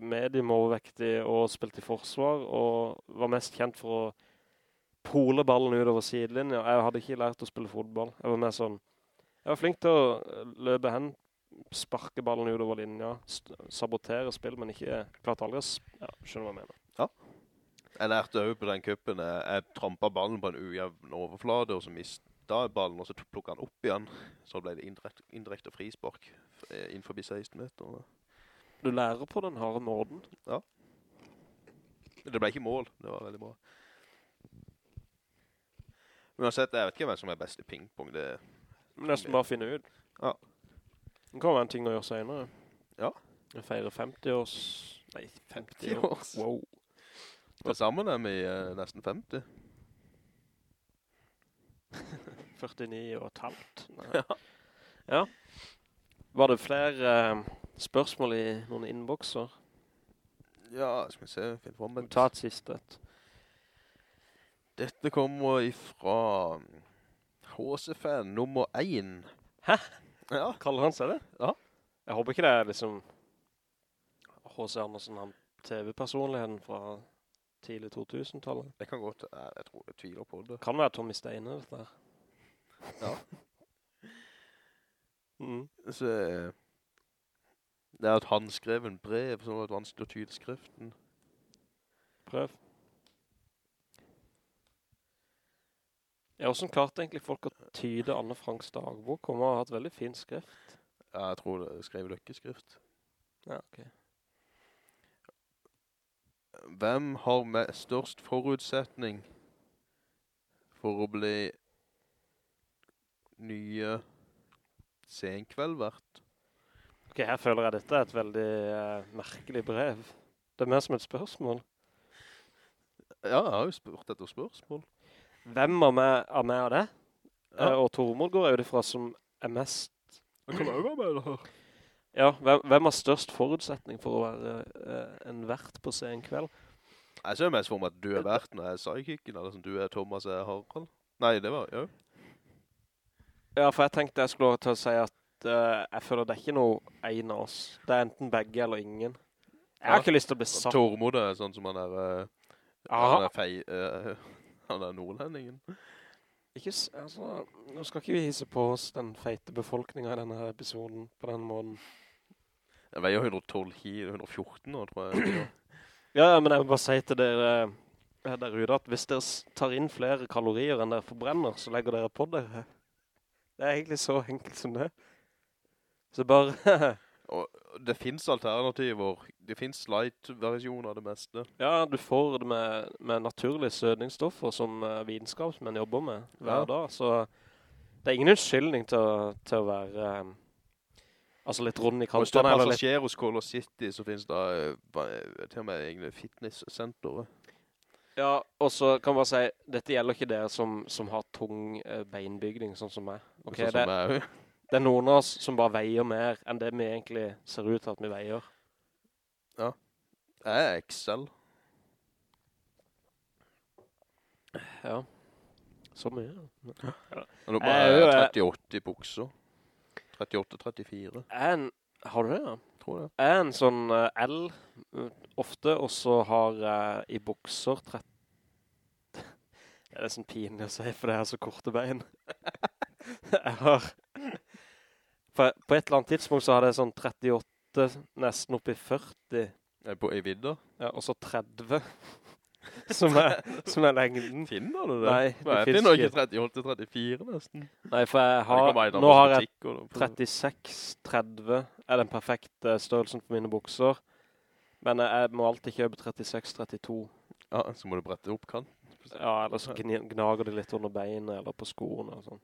medium overvektig og spilte i forsvar, og var mest kjent for å pole ballen utover sidelinja. Jeg hadde ikke lært å spille fotball. Jeg var mer sånn, jeg var flink til å løpe hen, sparke ballen utover linja, sabotere spill, men ikke, klart aldri ja, skjønner hva jeg mener. Jeg lærte jo på den kuppen, jeg, jeg trampet ballen på en ujevn overflade, og så mistet jeg ballen, og så plukket han opp igjen. Så ble det indirekte, indirekt frispark eh, innenfor 16 meter. Du lærer på den harde måten. Det ble ikke mål, det var veldig bra. Men uansett, jeg vet ikke hvem som er best i pingpong. Det, Men nesten bare finne ut. Ja. Det kan være en ting å gjøre senere. Ja. Jeg feirer 50 års... Nei, 50 50 år. års. Wow. til sammen er vi eh, nesten 50. 49 og et halvt. Ja. Ja. Var det flere uh, spørsmål i noen innbokser? Ja, skal vi se, finn frem et. Ta et siste et. Dette kommer ifra HC-fan nummer 1. Hæ? Ja, Kaller han seg det? Ja. Jeg håper ikke det er liksom H.C. Andersen, han TV-personligheten fra tidlig 2000-tallet. det kan godt, jeg, jeg tror jeg tviler på det. Kan være Tommy Steine, dette her. Ja. Mm. Så, eh, det er et handskreven brev som var vanskelig å tyde skriften. Prøv. Ja, hvordan klarte egentlig folk å tyde Anne Franks dagbok? Hun har hatt veldig fin skrift. Ja, jeg tror det skrev løkkeskrift. Ja, ok. Hvem har med størst forutsetning for å bli nye senkveldvert? Ok, her føler jeg dette er et veldig uh, merkelig brev. Det er mer som et spørsmål. Ja, jeg har jo spurt etter spørsmål. Hvem av meg, av meg og det? Ja. Uh, og Tormod går jo det fra som er mest... Jeg kan også være med det. Ja, hvem, hvem har størst forutsetning for å være uh, en vert på senkveld? Jeg ser mest for meg at du er verten og jeg er psykicen, eller som du er Thomas og jeg er Harald. Nei, det var, ja. Ja, for jeg tenkte jeg skulle til å si at uh, jeg føler det er ikke noe en av oss. Det er enten begge eller ingen. Jeg har Ja. ikke lyst til å bli satt. Tormod er sånn som han er, uh, han er fei, Uh, han er nordlendingen. Ikke, altså, nå skal ikke vi hisse på oss den feite befolkningen i denne episoden på den måten. Jeg veier 112 kilo, 114 nå, tror jeg. Ja, ja, men jeg vil bare si til dere der ute at hvis dere tar inn flere kalorier enn dere forbrenner, så legger dere på dere. Det er egentlig så enkelt som det. Så bare, det finnes alternativer. Det finnes light-versjoner av det meste. ja, du får det med, med naturlige sødningsstoffer som uh, vitenskapsmenn jobber med hver Ja. dag. Så det er ingen unnskyldning til, å- til å være Um, altså litt rund i kantene. hvis det er passasjer hos Color City, så finnes det uh, til og med egne fitnesssentere. Ja, og så kan man bare si, dette gjelder ikke dere som, som har tung eh, beinbygning, sånn som meg. Okay, Sånn det, som jeg, Det er noen av oss som bare veier mer enn det vi egentlig ser ut til at vi veier. Ja. jeg er XL. Ja. Så mye. Ja. nå Jeg bare er jo, er eh, 38 i bukser. 38-34, Er en, har du det ja? tror jeg. Er en sånn eh, L eh, ofte, og så har jeg i bukser 30... Det er nesten pinlig å si, for det er så korte bein. jeg har... For på et eller annet tidspunkt så hadde jeg sånn 38, nesten opp i 40, Jeg er på, I vidder? ja, og så 30, som er, som er lengden. Finner du det? Nei, det Nei, jeg finner ikke. ikke 38-34 nesten. Nei, for jeg har, kan nå har jeg butikker, 36-30 er den perfekte størrelsen på mine bukser. Men jeg, jeg må alltid kjøpe 36-32. Ja, så må du brette opp kanten. Ja, eller så gnager det litt under beinet eller på skoene og sånn.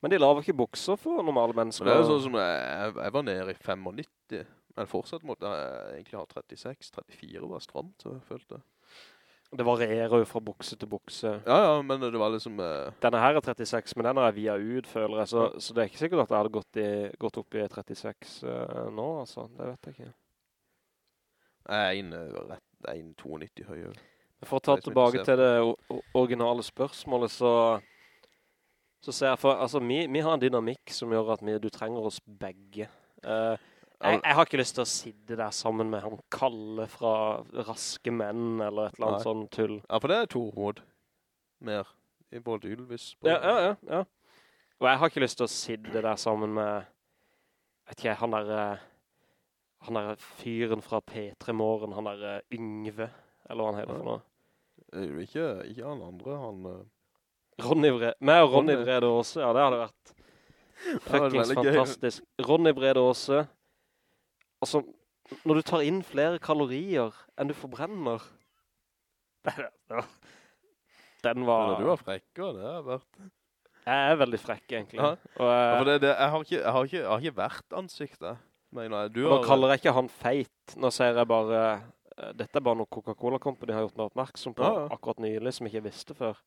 Men de laver ikke bukser for normale mennesker. Men det er jo sånn som jeg, jeg, jeg var nede i 95, men fortsatt måtte jeg egentlig ha 36, 34 var stramt, så jeg følte. Det varierer jo fra bukse til bukse. Ja, ja, men det var liksom, eh, Denne her er 36, men den er jeg via ut, føler jeg. Så, så det er ikke sikkert at jeg hadde gått, i, gått opp i 36 eh, nå, altså. Det vet jeg ikke. jeg er eh, rett, jeg er inne 92 høy. For å ta tilbake til det originale spørsmålet, så så ser jeg for, altså, vi, vi har en dynamikk som gjør at vi, du trenger oss begge. Eh, jeg, jeg har ikke lyst til å sidde der sammen med han Kalle fra Raske Menn, eller et eller annet sånn tull. Ja, for det er to hoved. Mer. I både Ylvis. Ja, ja, ja, ja. Og jeg har ikke lyst til å sidde der sammen med, vet ikke han der, eh, han der fyren fra P3 Måren, han der eh, Yngve, eller hva han heter for noe. Ikke, ikke han andre, han... eh, Ronny Brede, meg og Ronny Ronny. Brede Aase, ja, det hadde vært fuckings fantastisk. Ronny Brede Aase, altså, når du tar inn flere kalorier enn du forbrenner, den var, du var frekk, og det har vært... jeg er veldig frekk egentlig. Ja. Og, Ja, eh, det, det, jeg, har ikke, jeg, har ikke, jeg har ikke vært ansiktet, mener jeg. Du Nå har... kaller jeg ikke han feit. Nå sier jeg bare, eh, dette er bare noe Coca-Cola Company har gjort meg oppmerksom på Ja, ja. akkurat nylig, som jeg ikke visste før.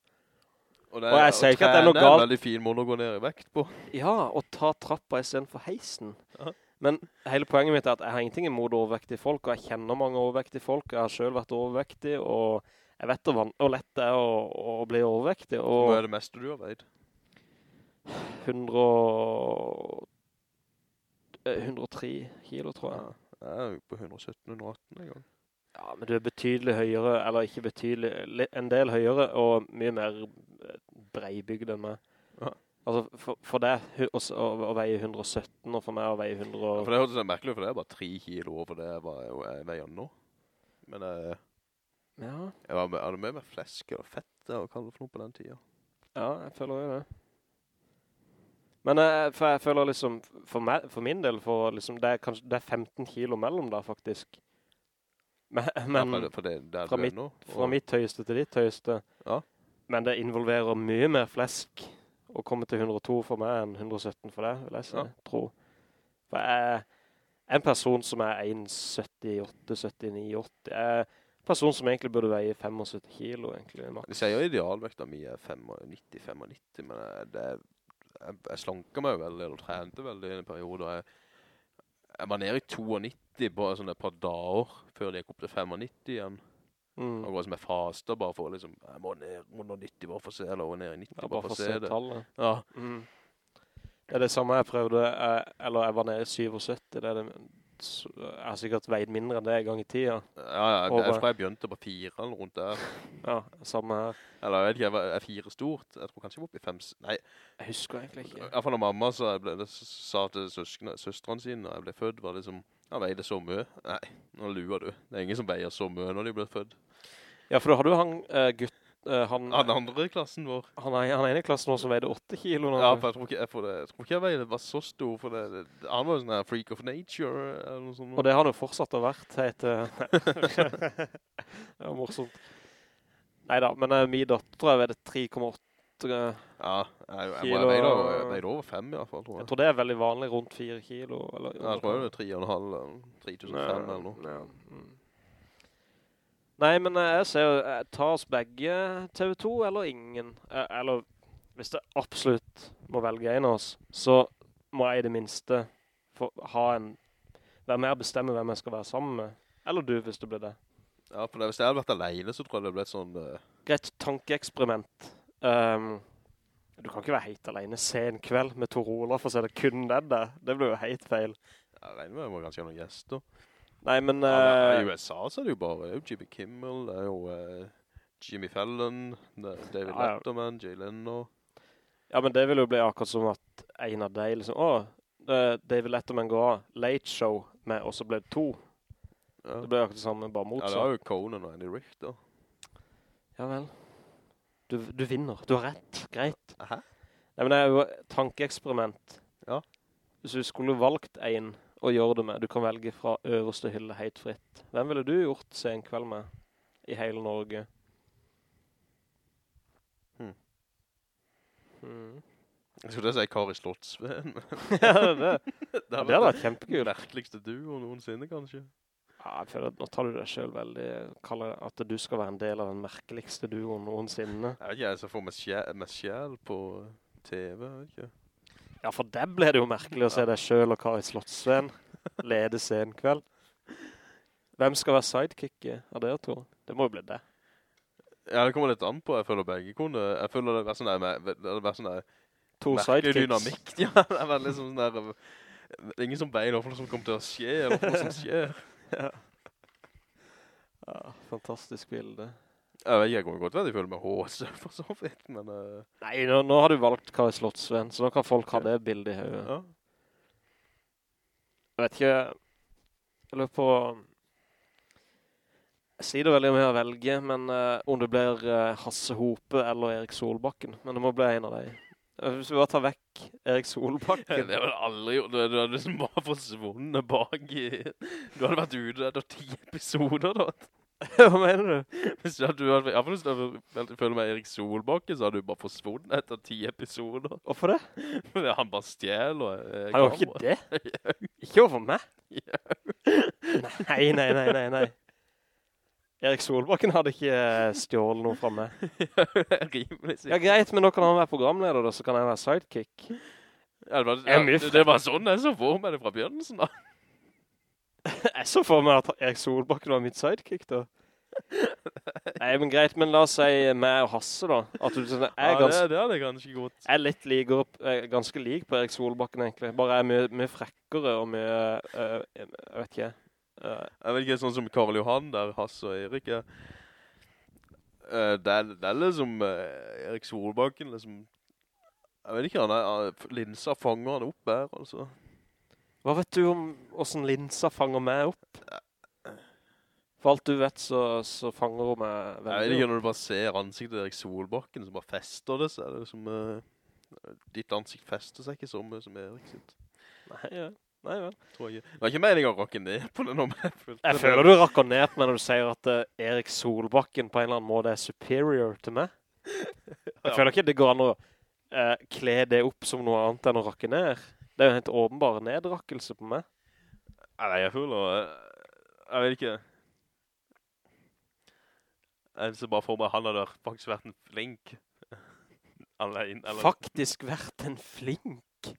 Og, det, og jeg sier ikke at det er noe trene er en veldig fin måte å gå ned i vekt på. Ja, og ta trappa i stedet for heisen. Ja. Men hele poenget mitt er at jeg har ingenting imot overvektige folk, og jeg kjenner mange overvektige folk. Jeg har selv vært overvektig, og jeg vet hvor, lett det er å, å bli overvektig. Hva er det meste du har veid? 100, eh, 103 kilo, tror jeg. Ja, jeg er jo på 117-118 en gang. Ja, men du er betydelig høyere, eller ikke betydelig, en del høyere, og mye mer eh, breibygd enn meg. Ja. Altså, for, for deg å, å, å veie 117, og for meg å veie 100... Ja, for det hørtes litt merkelig ut, for det er bare 3 kilo over det jeg, var, jeg veier nå. Men jeg, Ja, jeg var med, hadde med meg flesk og fett, og å kalle det for noe på den tiden. ja, jeg føler jo det. Men eh, for jeg føler liksom, for, meg, for min del, for liksom, det, er kanskje, det er 15 kilo mellom da, faktisk. Men, men ja, for det, for det, er fra mitt- nå. fra mitt høyeste til ditt høyeste. Ja. Men det involverer mye mer flesk å komme til 102 for meg enn 117 for deg, vil jeg si, Ja. tro. For jeg er en person som er 1,78, 79, 80. Jeg er en person som egentlig burde veie 75 kilo, egentlig. maks. De sier idealvekta mi er 95-95, men jeg, det, jeg, jeg slanker meg veldig, eller trente veldig i en periode. og Jeg, jeg var nede i 92 på sånne et par dager før det gikk opp til 95 igjen. Mm. Akkurat som en fast og bare får liksom, jeg må ned, må nå 90 bare for å se, eller ned i 90 Ja, bare for å se det. tallet. Ja, Mm. Det er det samme jeg prøvde, jeg, eller jeg var nede i 77, det er det, jeg har sikkert veid mindre enn det en gang i tida. ja, ja jeg, jeg tror jeg begynte på fire eller rundt der. Ja, samme her. Eller jeg vet ikke, jeg var jeg er fire stort. Jeg tror kanskje jeg var oppe i fem, nei, Jeg husker egentlig ikke. i hvert fall når mamma sa, ble, det sa til søskene, søstrene sine når jeg ble født, var liksom, ja, veide så mye. Nei, nå luer du. Det er ingen som veier så mye når de blir født. Ja, for da har jo han uh, gutt, uh, han, han, andre i klassen vår. han, er, han er i klassen nå som veide 8 kilo. nå. Ja, for jeg tror ikke jeg, for det, jeg, tror ikke jeg veide var så stor, for det, det, han var jo sånn her freak of nature, eller noe sånt. Og det har han jo fortsatt å vært, heter Det var morsomt. Neida, men uh, min datter tror jeg veide 3,8. Eh, Ja, jeg, jeg, Kilo- jeg, jeg veier over fem i hvert fall, tror Jeg jeg. tror det er veldig vanlig rundt 4 kilo. Eller, Ja, jeg tror det er tre og en halv, eller 3005 eller noe. Ja. Mm. Nei, men eh, jeg ser jo, eh, ta oss begge TV 2 eller ingen. Eh, Eller, hvis det absolutt må velge en av oss, så må jeg i det minste få ha en, være med og bestemme hvem jeg skal være sammen med. Eller du, hvis det blir det. Ja, for det, hvis jeg hadde vært alene, så tror jeg det ble et sånn, Uh... Greit tankeeksperiment. Um, du kan ikke være helt alene. sen kveld med Tor Olav, for å se det kun den der. Det blir jo helt feil. jeg regner med at må kanskje har noen gjester. Nei, men... Ja, men eh, I USA så er det jo bare, det er jo Jimmy Kimmel, det er jo uh, Jimmy Fallon, det er David Ja, ja. Letterman, Jay Leno. Ja, men det vil jo bli akkurat som at en av deg liksom, åh, David Letterman går av, Late Show med, og så ble det to. Ja, Det ble akkurat det samme, bare motsatt. ja det var jo Conan og Andy Richter. Ja vel. Du, du vinner. Du har rett. Greit. Hæ? Nei, men det er jo et tankeeksperiment. Ja. Hvis du skulle valgt en å gjøre det med, du kan velge fra øverste hylle helt fritt. Hvem ville du gjort seg en kveld med i hele Norge? Hmm. Hmm. Jeg skulle si Kari Slottsveen. ja, det, det det hadde vært kjempekult. Merkeligste duo noensinne, kanskje. Ja, jeg føler at nå tar du deg selv veldig, kaller at du skal være en del av den merkeligste duoen noensinne. Jeg vet ikke, jeg som får meg sjel, på TV, vet ikke. Ja, for det ble det jo merkelig å se deg selv og Kari Slottsven lede scenkveld. Hvem skal være sidekicket av dere to? Det må jo bli det. Ja, det kommer litt an på. Jeg føler begge kunne. Jeg føler det er sånn der, det sånn der, To sidekicks. dynamikk. Ja, det er veldig sånn der, er ingen som vet hva som kommer til å skje, eller hva som skjer. Ja. ja, fantastisk bilde. Jeg kommer godt at jeg føler meg håse for så vidt, men Uh... Nei, nå, nå har du valgt Kari Slottsven, så nå kan folk ha det bildet i hodet. ja. Jeg vet ikke, jeg lurer på, jeg sier det veldig mye å velge, men uh, om det blir uh, Hasse Hope eller Erik Solbakken, men det må bli en av deg. Hvis vi bare tar vekk Erik Solbakken. Det har vel aldri gjort, du hadde liksom bare forsvunnet bak i, du hadde vært ute etter ti episoder da. Hva mener du? Hvis du hadde, vært du hadde følt meg Erik Solbakken så hadde du bare forsvunnet etter ti episoder. Hvorfor det? Fordi han bare stjeler eh, Han gjorde ikke det. Ikke overfor meg. Nei, nei, nei, nei, nei. Erik Solbakken hadde ikke eh, stjålet noe fra meg. Rimelig sikkert. Ja, greit, men nå kan han være programleder, så kan jeg være sidekick. Ja, det, var, ja, det var sånn jeg så for meg det fra begynnelsen da. Jeg så for meg at Erik Solbakken var mitt sidekick, da. Nei, men greit, men la oss si meg og Hasse, da. At du er Ja, det, det er jeg ganske godt. jeg er litt liker, er ganske lik på Erik Solbakken, egentlig. Bare jeg er mye, mye frekkere og mye, øh, jeg vet ikke. Jeg vet ikke, sånn som Karl Johan der, Hass og Erik er. Eh, det, er, det er liksom eh, Erik Solbakken, liksom. Jeg vet ikke, han er, linsa fanger han opp her, altså. hva vet du om hvordan linsa fanger meg opp? For alt du vet, så, så fanger hun meg Jeg vet ikke, når du bare ser ansiktet Erik Solbakken, som bare fester det. Det er liksom, eh, ditt ansikt fester seg ikke så mye som Erik sitt, Nei, ja. Nei, vel. tror jeg. Det var ikke meningen å rakke ned på det nå, jeg føler du rakker ned på meg når du sier at uh, Erik Solbakken på en eller annen måte er superior til meg. Jeg føler ikke det går an å uh, kle det opp som noe annet enn å rakke ned. Det er jo en helt åpenbar nedrakkelse på meg. Nei, jeg føler, eh, jeg vet ikke. Jeg ser bare for meg, han hadde faktisk vært en flink. Alene, eller... Faktisk vært en flink.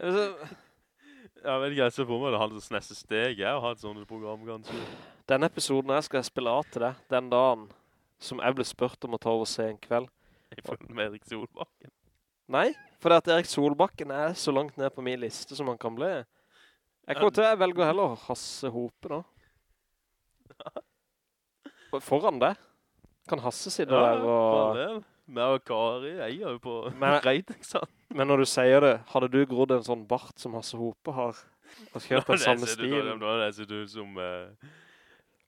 Altså, Jeg vet ikke, jeg ser på meg det hans neste steg er å ha et sånt program, kanskje. Denne episoden her skal jeg spille av til deg den dagen som jeg ble spurt om å ta over se en kveld. I følger med Erik Solbakken. Nei, for det at Erik Solbakken er så langt ned på min liste som han kan bli. Jeg kommer til å velge heller Hasse Hope da. Foran det kan Hasse sitte der for og... Meg og Kari eier jo på Men- sant? Men når du sier det, hadde du grodd en sånn bart som Hasse Hope har, og kjørt den samme stil? Nå det sett ut som... eh,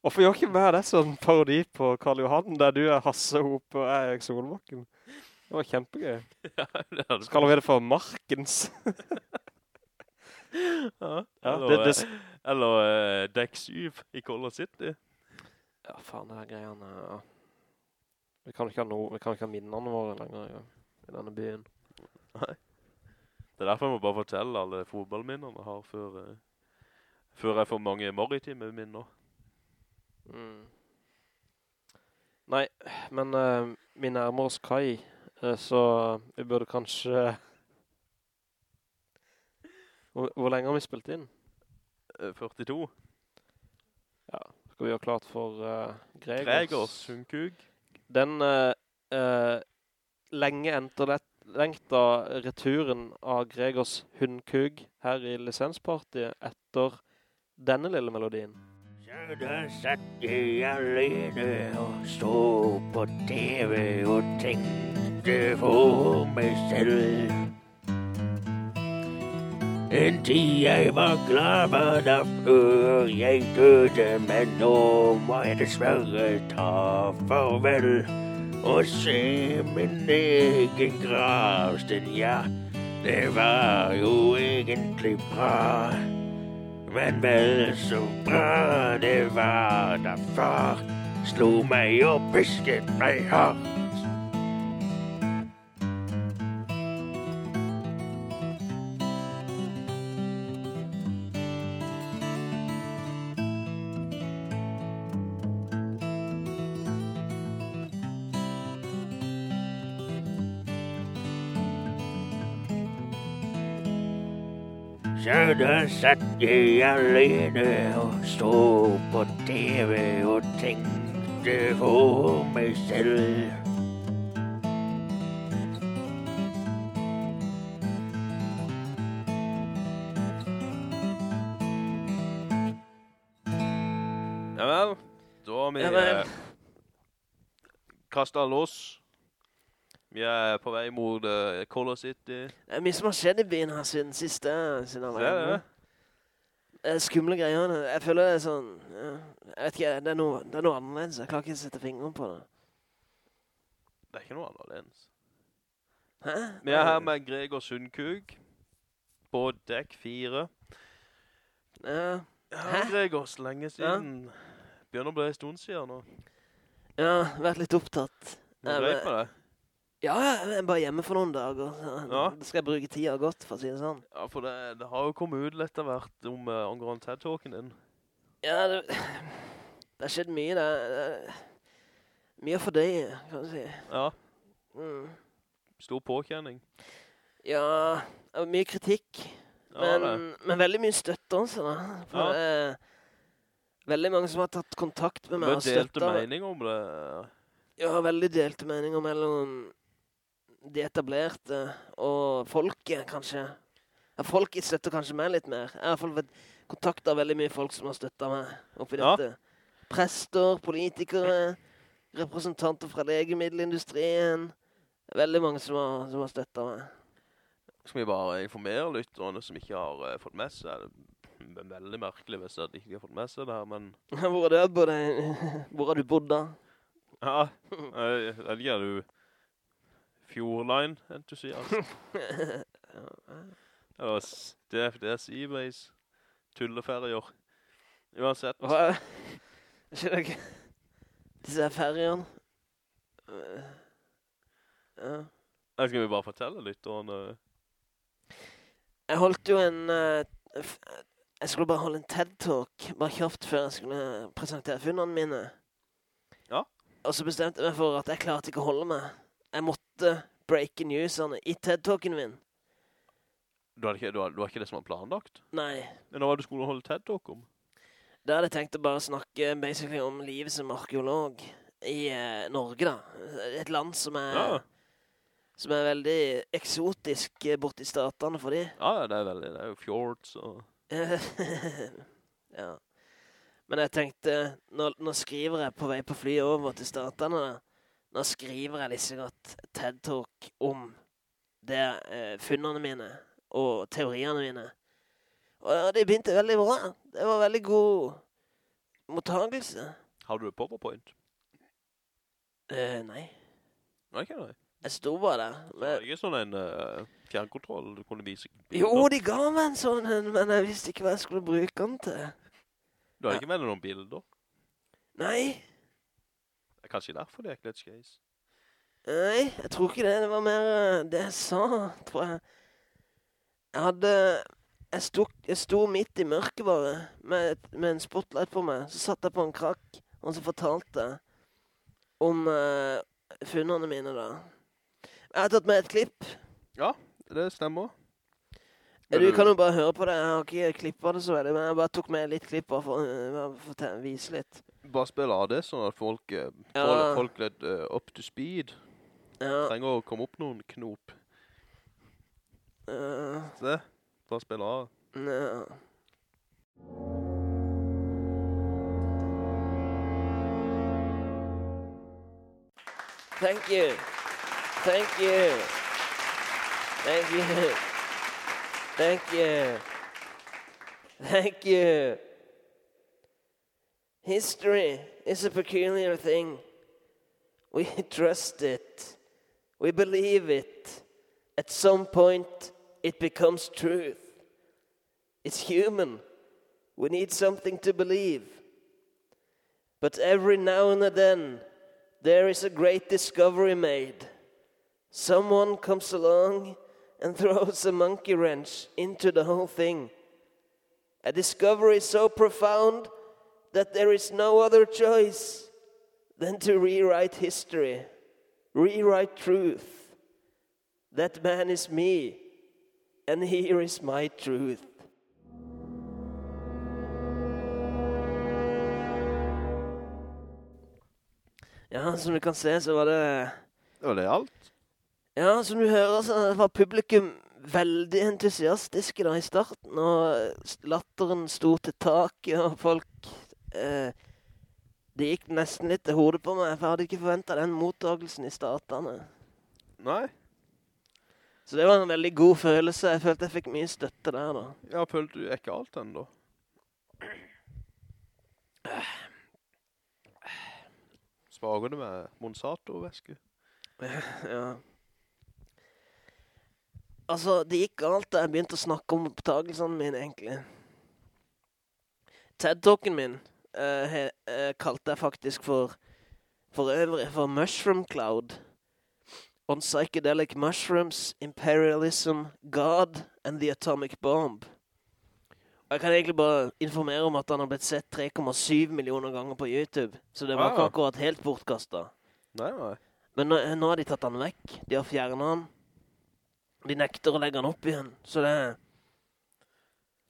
Hvorfor gjør ikke meg det sånn parodi på Karl Johan, der du er Hasse Hope og jeg er Solbakken? Det var kjempegøy. ja, det Så kaller vi det for Markens. Ja, eller, det, det, eh, eller uh, Deck 7 i Color City. ja faen, det her greiene, ja. Vi kan ikke ha noe, vi kan ikke ha minnene våre lenger ja, i denne byen. Nei. Det er derfor jeg må bare fortelle alle fotballminnene jeg har før, eh, før jeg får mange maritime minner. Mm. Nei, men eh, vi nærmer oss Kai, eh, så vi burde kanskje... Hvor, hvor lenge har vi spilt inn? 42. Ja, Skal vi gjøre klart for uh, Gregors? Gregors Sundkug. Den eh, lenge etterlengta returen av Gregors hundkug her i lisenspartiet etter denne lille melodien. Så da satt jeg alene og så på TV og tenkte for meg selv. En tid jeg var glad var da før jeg døde, men nå må jeg dessverre ta farvel. Og se min egen gravsten, ja, det var jo egentlig bra. Men vel så bra det var da far slo meg og pisket meg hardt. da satt jeg alene og så på TV og tenkte på meg selv. Ja vel. Da har vi ja, eh, kasta loss. Vi er på vei mot uh, Color City. Det er mye som har skjedd i byen her siden sist. eh, Siden Det er det. Det er skumle greier. Jeg føler det er sånn ja, Jeg vet ikke, det er, noe, det er noe annerledes. Jeg klarer ikke å sette fingeren på det. Det er ikke noe annerledes. Hæ? Vi er her med Gregor Sundkug på dekk 4. Ja, Ja, Hæ? Gregor, så lenge siden. Begynner å bli en stund siden nå. ja vært litt opptatt. Er greit med det. Ja, jeg er bare hjemme for noen dager. Ja. Da skal jeg bruke tida godt, for å si det sånn. Ja, for det, det har jo kommet ut litt av hvert om uh, angående TED-talken din. Ja, det, det har skjedd mye. Det, det, mye for deg, kan du si. Ja, Mm. stor påkjenning. Ja, mye kritikk. Men, ja, men veldig mye støtte også, da. For Ja. det er veldig mange som har tatt kontakt med meg og og Du har delt mening om det. Ja, veldig delte meninger mellom de etablerte og folket, kanskje. Ja, folket støtter kanskje meg litt mer. Jeg har i hvert fall fått kontakt av veldig mye folk som har støtta meg oppi Ja. dette. Prester, politikere, representanter fra legemiddelindustrien. Veldig mange som har, som har støtta meg. Skal vi bare informere lytterne som ikke har uh, fått med seg det. er veldig merkelig hvis de ikke har fått med seg det her, men Hvor har du bodd? Da? ja, jeg vet ikke, du Fjordline-entusiast? Eller s- DFD Seaways, tulleferger. Uansett. Hva Jeg ikke. Disse her ferjene. Øh, Ja. Her skal vi bare fortelle lytterne. Jeg holdt jo en eh, Jeg skulle bare holde en TED-talk bare kjapt før jeg skulle presentere funnene mine. Ja. Og så bestemte jeg meg for at jeg klarte ikke å holde meg. Jeg måtte breake newsene i TED-talken min. Du har, ikke, du du ikke det som var planlagt? Nei. Men hva du skulle holde TED-talk om? Da hadde jeg tenkt å bare snakke basically om livet som arkeolog i eh, Norge, da. Et land som er, Ja, som er veldig eksotisk eh, borti statene for de. ja det er veldig, det er jo fjords og... ja. Men jeg tenkte, nå, nå skriver jeg på vei på flyet over til statene. da. Nå skriver jeg liksom godt TED-talk om det eh, funnene mine og teoriene mine. Og det begynte veldig bra. Det var veldig god mottagelse. Har du powerpoint? Eh, nei. Nei, ikke nei. Jeg sto bare der. Det er ikke sånn en uh, fjernkontroll du kunne vise jo, de ga meg en sånn men jeg visste ikke hva jeg skulle bruke den til. Du hadde ikke med deg noen bilder? Nei. Det er kanskje derfor det er Glitch Case. Nei, jeg tror ikke det. Det var mer eh, det jeg sa, tror jeg. Jeg hadde Jeg sto, jeg sto midt i mørket bare, med, et- med en spotlight på meg. Så satt jeg på en krakk, og så fortalte jeg om uh, funnene mine, da. Jeg har tatt med et klipp. Ja, Det stemmer. Du kan jo bare høre på det. Jeg har ikke klippa det så veldig, men jeg bare tok med litt klipp for, for å vise litt. Bare spille av det, sånn at folk, uh, Ja. får folk litt uh, up to speed. Ja. Trenger å komme opp noen knop. Uh, Se, bare spille av. ja. Thank you. Thank you. Thank you. Thank you. Thank you. History is a peculiar thing. We trust it. We believe it. At some point, it becomes truth. It's human. We need something to believe. But every now and then, there is a great discovery made. Someone comes along and throws a monkey wrench into the whole thing. A discovery so profound that there is no other choice than to rewrite history, rewrite truth. That man is me, and here is my truth. Ja, som du kan se, så var det var det alt. Ja, som du hører, så var publikum veldig entusiastiske da i starten, og latteren sto til taket, og folk eh, det gikk nesten litt til hodet på meg, for jeg hadde ikke forventa den mottagelsen i statene. Nei. Så det var en veldig god følelse. Jeg følte jeg fikk mye støtte der, da. Ja, følte du ikke alt ennå? Sparer det med Monsato-væske? Ja. Altså, det gikk galt da jeg begynte å snakke om opptagelsene mine, egentlig. TED-talken min he, eh, kalte jeg faktisk for for øvrig for Mushroom Cloud. On psychedelic mushrooms, imperialism, God and the atomic bomb. Og jeg kan egentlig bare informere om at han har blitt sett 3,7 millioner ganger på YouTube. Så det var ikke Ah. akkurat helt bortkasta. Men nå, nå har de tatt han vekk. De har fjernet han. De nekter å legge han opp igjen. Så det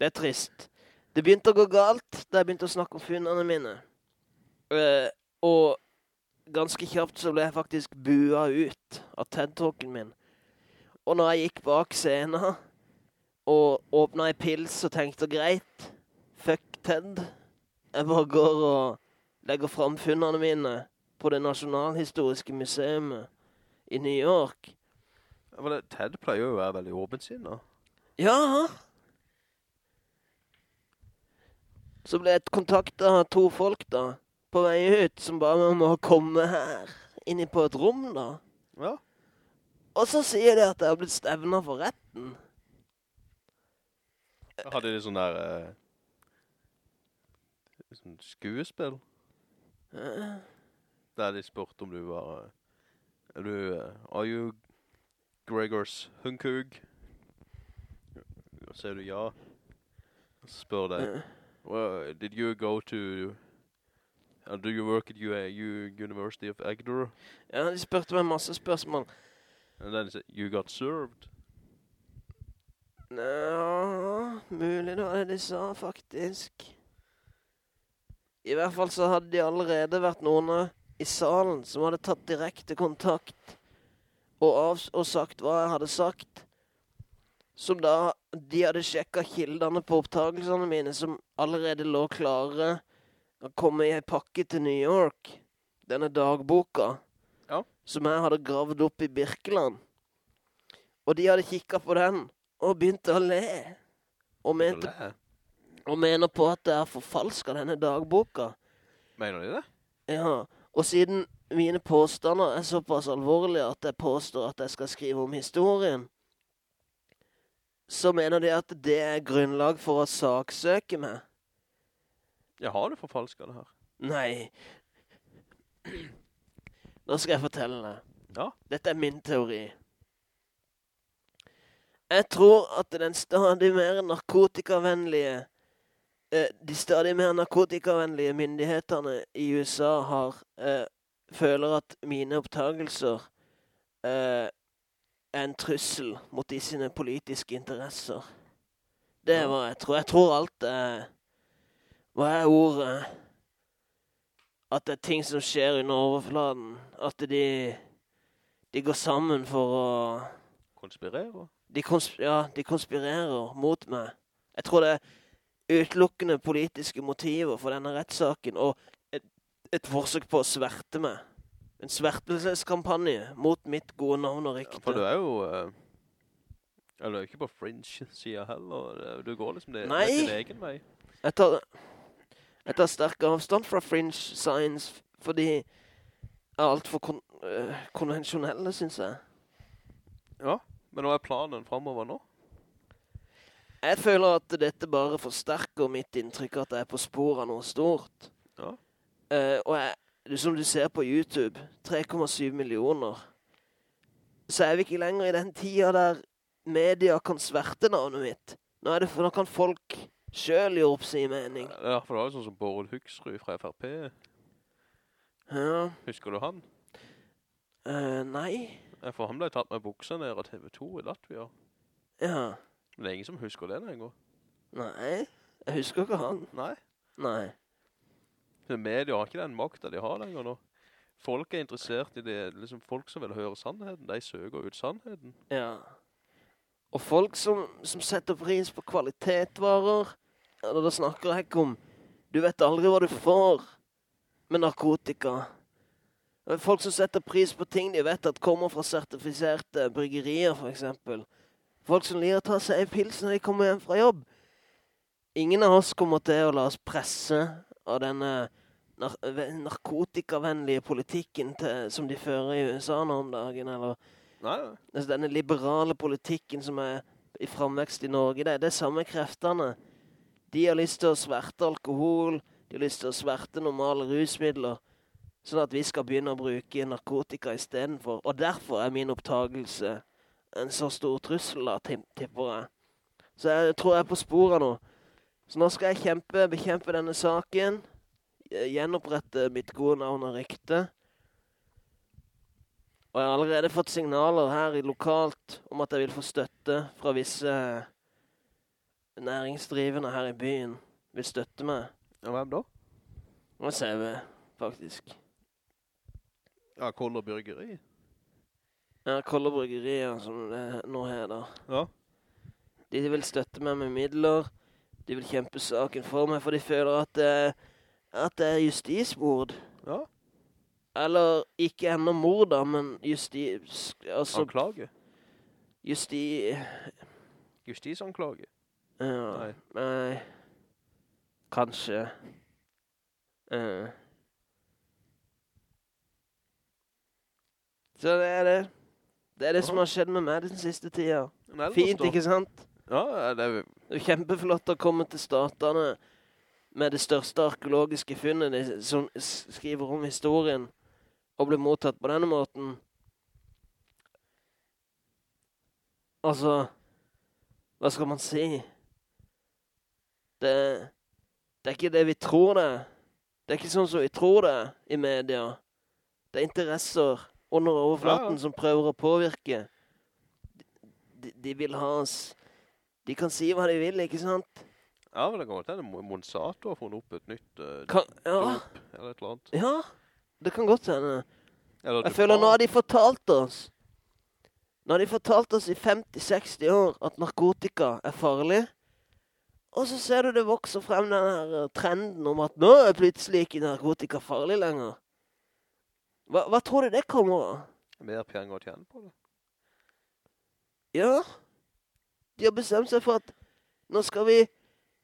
Det er trist. Det begynte å gå galt da jeg begynte å snakke om funnene mine. Uh, og ganske kjapt så ble jeg faktisk bua ut av TED-talken min. Og når jeg gikk bak scenen og åpna ei pils og tenkte greit, fuck TED. Jeg bare går og legger fram funnene mine på det nasjonalhistoriske museet i New York. Ja, men Ted pleier jo å være veldig åpensinna. Ja. Så ble jeg kontakta av to folk da, på vei ut, som ba meg om å komme her, inni på et rom da. Ja. Og så sier de at jeg har blitt stevna for retten. Hadde de sånn der... Eh, sånn skuespill? Eh, Der de spurte om du var... eh, Er du... eh, are you Gregors Hunkug? Og sier du ja. Og så spør de... eh. Well, did you go to... Uh, do you work at U U University of Agder? Ja, de spurte meg masse spørsmål. And then said, you got served. Ja, mulig det var det de sa, faktisk. I hvert fall så hadde de allerede vært noen i salen som hadde tatt direkte kontakt og, av, og sagt hva jeg hadde sagt. Som da De hadde sjekka kildene på opptakelsene mine, som allerede lå klare å komme i ei pakke til New York. Denne dagboka. Ja. Som jeg hadde gravd opp i Birkeland. Og de hadde kikka på den og begynte å le. Og mente le? og mener på at det er forfalska, denne dagboka. Mener de det? Ja, og siden mine påstander er såpass alvorlige at jeg påstår at jeg skal skrive om historien, så mener de at det er grunnlag for å saksøke meg. Jeg har du forfalsket det her? Nei. Nå skal jeg fortelle deg. Ja. Dette er min teori. Jeg tror at den stadig mer narkotikavennlige eh, De stadig mer narkotikavennlige myndighetene i USA har eh, føler at mine opptagelser eh, en trussel mot de sine politiske interesser. Det er hva jeg tror. Jeg tror alt er Hva er ordet? At det er ting som skjer under overflaten. At de De går sammen for å Konspirere? de, konsp ja, de konspirerer mot meg. Jeg tror det er utelukkende politiske motiver for denne rettssaken og et, et forsøk på å sverte meg. En svertelseskampanje mot mitt gode navn og Ja, for du er jo... Eh, ja, er ikke på fringe-siden heller. Du går liksom det, Nei. din egen vei. Jeg tar, jeg tar sterk avstand fra fringe science fordi jeg er altfor kon øh, konvensjonelle, synes jeg. Ja, men hva er planen fremover nå? Jeg føler at dette bare forsterker mitt inntrykk at jeg er på sporet av noe stort. Ja. Uh, og jeg, som du ser på YouTube, 3,7 millioner. Så er vi ikke lenger i den tida der media kan sverte navnet mitt. Nå, er det, for nå kan folk sjøl gjøre opp sin mening. Ja, for det var jo sånn som Bård Hugsrud fra FRP. Ja, Husker du han? Uh, nei. For han ble tatt med buksa ned av TV2 i Latvia. Ja. Men det er ingen som husker det lenger. Nei. Jeg husker ikke han. Nei. Nei. For media har ikke den makta de har lenger nå. Folk er interessert i det, liksom folk som vil høre sannheten, de søker ut sannheten. Ja. Og folk som, som setter pris på kvalitetvarer, ja, da snakker jeg ikke om Du vet aldri hva du får, med narkotika. Folk som setter pris på ting de vet at kommer fra sertifiserte bryggerier, for eksempel. Folk som liker å ta seg en pils når de kommer hjem fra jobb. Ingen av oss kommer til å la oss presse av denne nar narkotikavennlige politikken til, som de fører i USA nå om dagen, eller Nei, altså denne liberale politikken som er i framvekst i Norge. Det er det samme kreftene. De har lyst til å sverte alkohol, de har lyst til å sverte normale rusmidler, sånn at vi skal begynne å bruke narkotika istedenfor. Og derfor er min opptagelse en så stor trussel, da, tipper jeg. Så jeg tror jeg er på sporet nå. Så nå skal jeg kjempe, bekjempe denne saken, gjenopprette mitt gode navn og rykte. Og jeg har allerede fått signaler her i lokalt om at jeg vil få støtte fra visse næringsdrivende her i byen. Vil støtte meg. Ja, hvem da? Og CV, faktisk. Ja, Koller Bryggeri. Ja, Koller Bryggerier, som det nå heter. Ja. De vil støtte meg med midler. De vil kjempe saken for meg, for de føler at det, at det er justismord. Ja. Eller ikke ennå mord, da, men justis... Altså, Anklage. justi... Justisanklage. Ja, Nei. nei. Kanskje. Uh. Så det er det. Det er det som har skjedd med meg den siste tida. Fint, ikke sant? Ja, det er Det er kjempeflott å komme til statene med det største arkeologiske funnet de, som skriver om historien, og blir mottatt på denne måten. Altså Hva skal man si? Det, det er ikke det vi tror det. Det er ikke sånn som vi tror det i media. Det er interesser under overflaten Ja, ja. som prøver å påvirke. De, de vil ha oss De kan si hva de vil, ikke sant? Ja, men det kan godt hende Mo- Monsanto har funnet opp et nytt uh, Kan, ja, dop, eller et eller annet. ja, det kan godt hende. Eller Jeg føler nå har de fortalt oss Nå har de fortalt oss i 50-60 år at narkotika er farlig. Og så ser du det vokser frem den her eh, trenden om at nå er plutselig ikke narkotika farlig lenger. Hva, hva tror du det kommer av? Mer penger å tjene på det. Ja, de har bestemt seg for at nå skal vi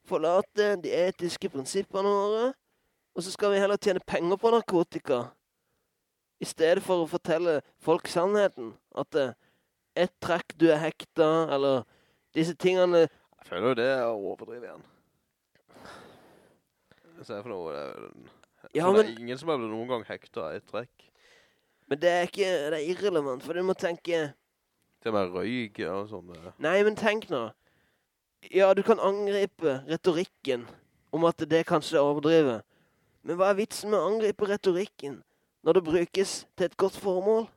forlate de etiske prinsippene våre, og så skal vi heller tjene penger på narkotika. I stedet for å fortelle folk sannheten. At eh, ett trekk du er hekta, eller disse tingene Jeg føler jo det er å overdrive igjen. Så er for noe det er, Ja, men, det er ingen som har blitt noen gang hekta av et trekk. men det er ikke Det er irrelevant, for du må tenke Det med røyk og sånn. eh. Nei, men tenk nå. Ja, du kan angripe retorikken om at det kanskje er overdrevet. Men hva er vitsen med å angripe retorikken når det brukes til et godt formål?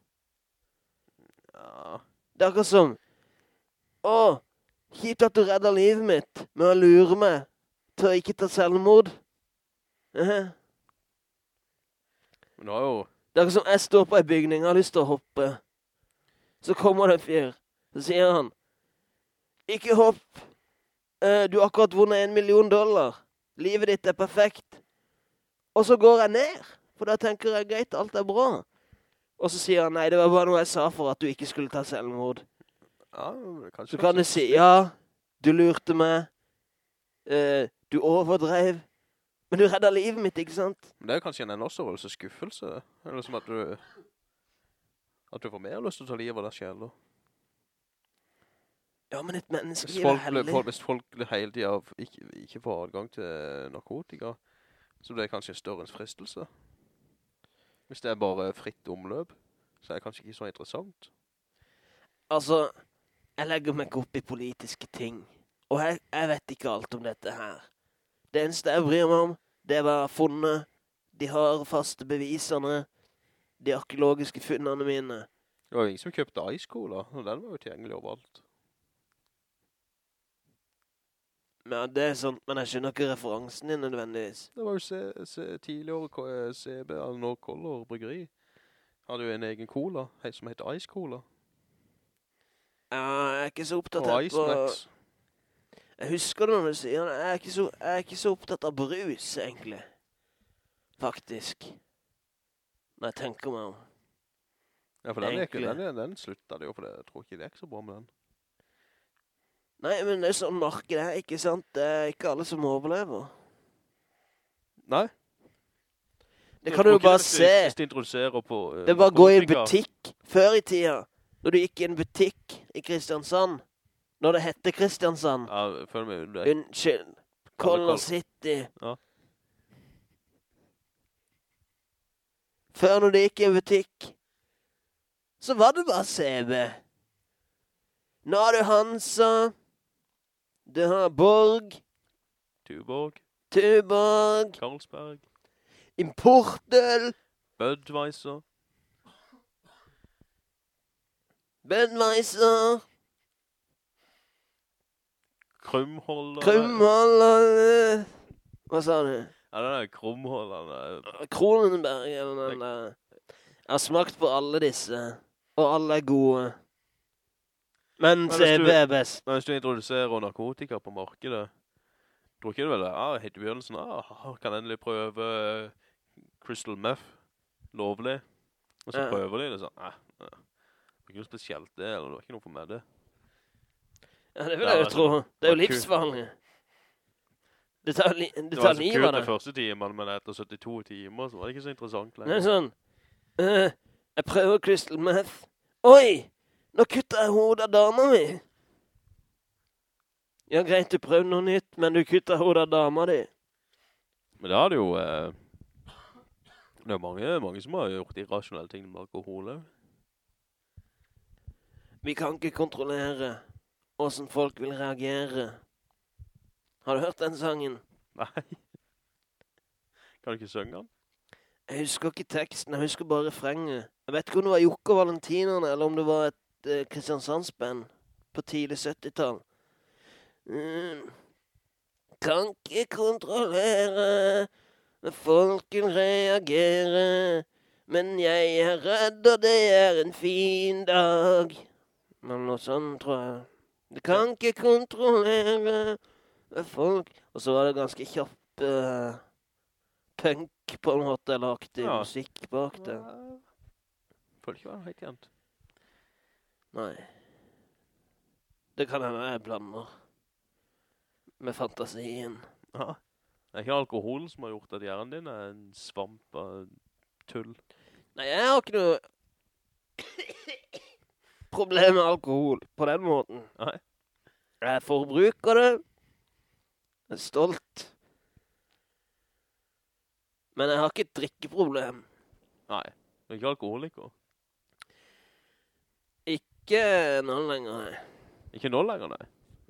Ja. Det er akkurat som Å, kjipt at du redda livet mitt med å lure meg til å ikke ta selvmord. Eh, Men nå har jo Det er akkurat som jeg står på ei bygning og har lyst til å hoppe. Så kommer det en fyr. Så sier han Ikke hopp. Eh, Du har akkurat vunnet en million dollar. Livet ditt er perfekt. Og så går jeg ned. For da tenker jeg greit, alt er bra. Og så sier han nei, det var bare noe jeg sa for at du ikke skulle ta selvmord. ja, kanskje Så kan du si ja, du lurte meg. Uh, du overdrev. Men du redda livet mitt, ikke sant? Men det er kanskje en større skuffelse. Eller som at du At du får mer lyst til å ta livet av deg selv. Ja, men et menneskeliv er folk, ble- hvis folk, folk hele tiden ikke, ikke får adgang til narkotika, så blir det kanskje en større fristelse. Hvis det er bare fritt omløp, så er det kanskje ikke så interessant. Altså, jeg legger meg opp i politiske ting. Og jeg, jeg vet ikke alt om dette her. Det eneste jeg bryr meg om, det er hva jeg har funnet. De har faste bevisene. De arkeologiske funnene mine. Det var jo ingen som kjøpte Ice Cola, og den var jo tilgjengelig overalt. Men det er sånn, men jeg skjønner ikke referansen din nødvendigvis. Det var jo se, se, tidligere eh, CB, eller nå Color Bryggeri, hadde jo en egen cola, som heter Ice Cola. Ja, jeg er ikke så opptatt Og oppdatert Ice Max. Jeg husker det når du sier det. Jeg er så, jeg er ikke så opptatt av brus, egentlig. Faktisk. Når jeg tenker meg om. Ja, for den, den, den slutta det jo, for det, jeg tror ikke det er så bra med den. Nei, men det er sånn markedet er, ikke sant? Det er ikke alle som overlever. Nei. Det kan du jo bare se. Hvis du på... uh, Det er bare å gå i en butikk før i tida. Når du gikk i en butikk i Kristiansand. Når det hette Kristiansand. Ja, følg med. Det, Unnskyld. Color City. Ja. Før når du gikk i en butikk, så var det bare CB. Nå har du Hansa. Du har Borg. Tuborg, Tuborg. Karlsberg. Importøl. Budweiser, Budweiser. Krumholder. Krumholder. Hva sa du? Ja, den er krumholderen. Kronenberg eller den der. Jeg har smakt på alle disse, og alle er gode. Men CB er best. Men hvis du introduserer narkotika på markedet, tror ikke du vel det? Helt i begynnelsen, ah, kan endelig prøve eh, Crystal Meth, lovlig. Og så Ja. prøver de det sånn, ah, ah, det er ikke noe spesielt det, eller det var ikke noe for meg det. Ja, det vil jeg jo altså, tro. Det er jo livsfarlig. Det tar, li det Det var tar så livet kult av de det. første timen, men etter 72 timer så var det ikke så interessant Det er sånn uh, Jeg prøver Crystal Meth. Oi! Nå kutter jeg hodet av dama mi. Ja, greit, du prøvde noe nytt, men du kutter hodet av dama di. Men det er det jo, eh, det er mange, mange som har gjort irrasjonelle ting med alkohol. Vi kan ikke kontrollere åssen folk vil reagere. Har du hørt den sangen? Nei. Kan du ikke synge den? Jeg husker ikke teksten, jeg husker bare refrenget. Jeg vet ikke om det var Jokke og Valentinerne, eller om det var et eh, Kristiansandsband på tidlig 70-tall. Mm. Kan ikke kontrollere når folken reagerer, men jeg er redd, og det er en fin dag. Men noe sånn, tror jeg. Du kan ikke kontrollere når folk Og så var det ganske kjapp uh, punk på en måte, eller aktiv Ja. musikk bak det. Føler ikke det var helt jevnt. Nei. Det kan hende jeg blander med fantasien. Ja. Det er ikke alkohol som har gjort at hjernen din er en svamp av tull. Nei, jeg har ikke noe problem med alkohol på den måten. Nei. Jeg forbruker det. Jeg er stolt. Men jeg har ikke et drikkeproblem. Nei, du er ikke alkoholiker. Ikke nå lenger, nei. Ikke nå lenger, nei.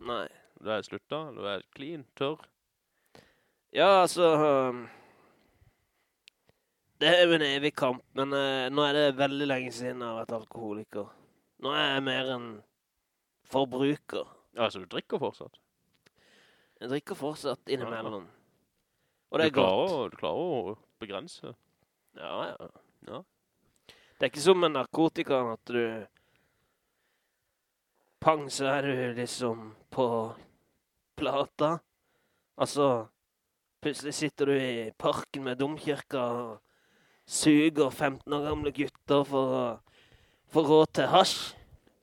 Nei. Du er slutta, du er clean, tørr. Ja, altså um, Det er jo en evig kamp, men uh, nå er det veldig lenge siden jeg har vært alkoholiker. Nå er jeg mer en forbruker. Ja, Altså, du drikker fortsatt. Jeg drikker fortsatt innimellom. Og det er du klarer, godt. Du klarer å begrense. Ja, ja. Ja. Det er ikke som med narkotika at du Pang, så er du liksom på plata. Altså Plutselig sitter du i parken med domkirka og suger 15 år gamle gutter for å få råd til hasj.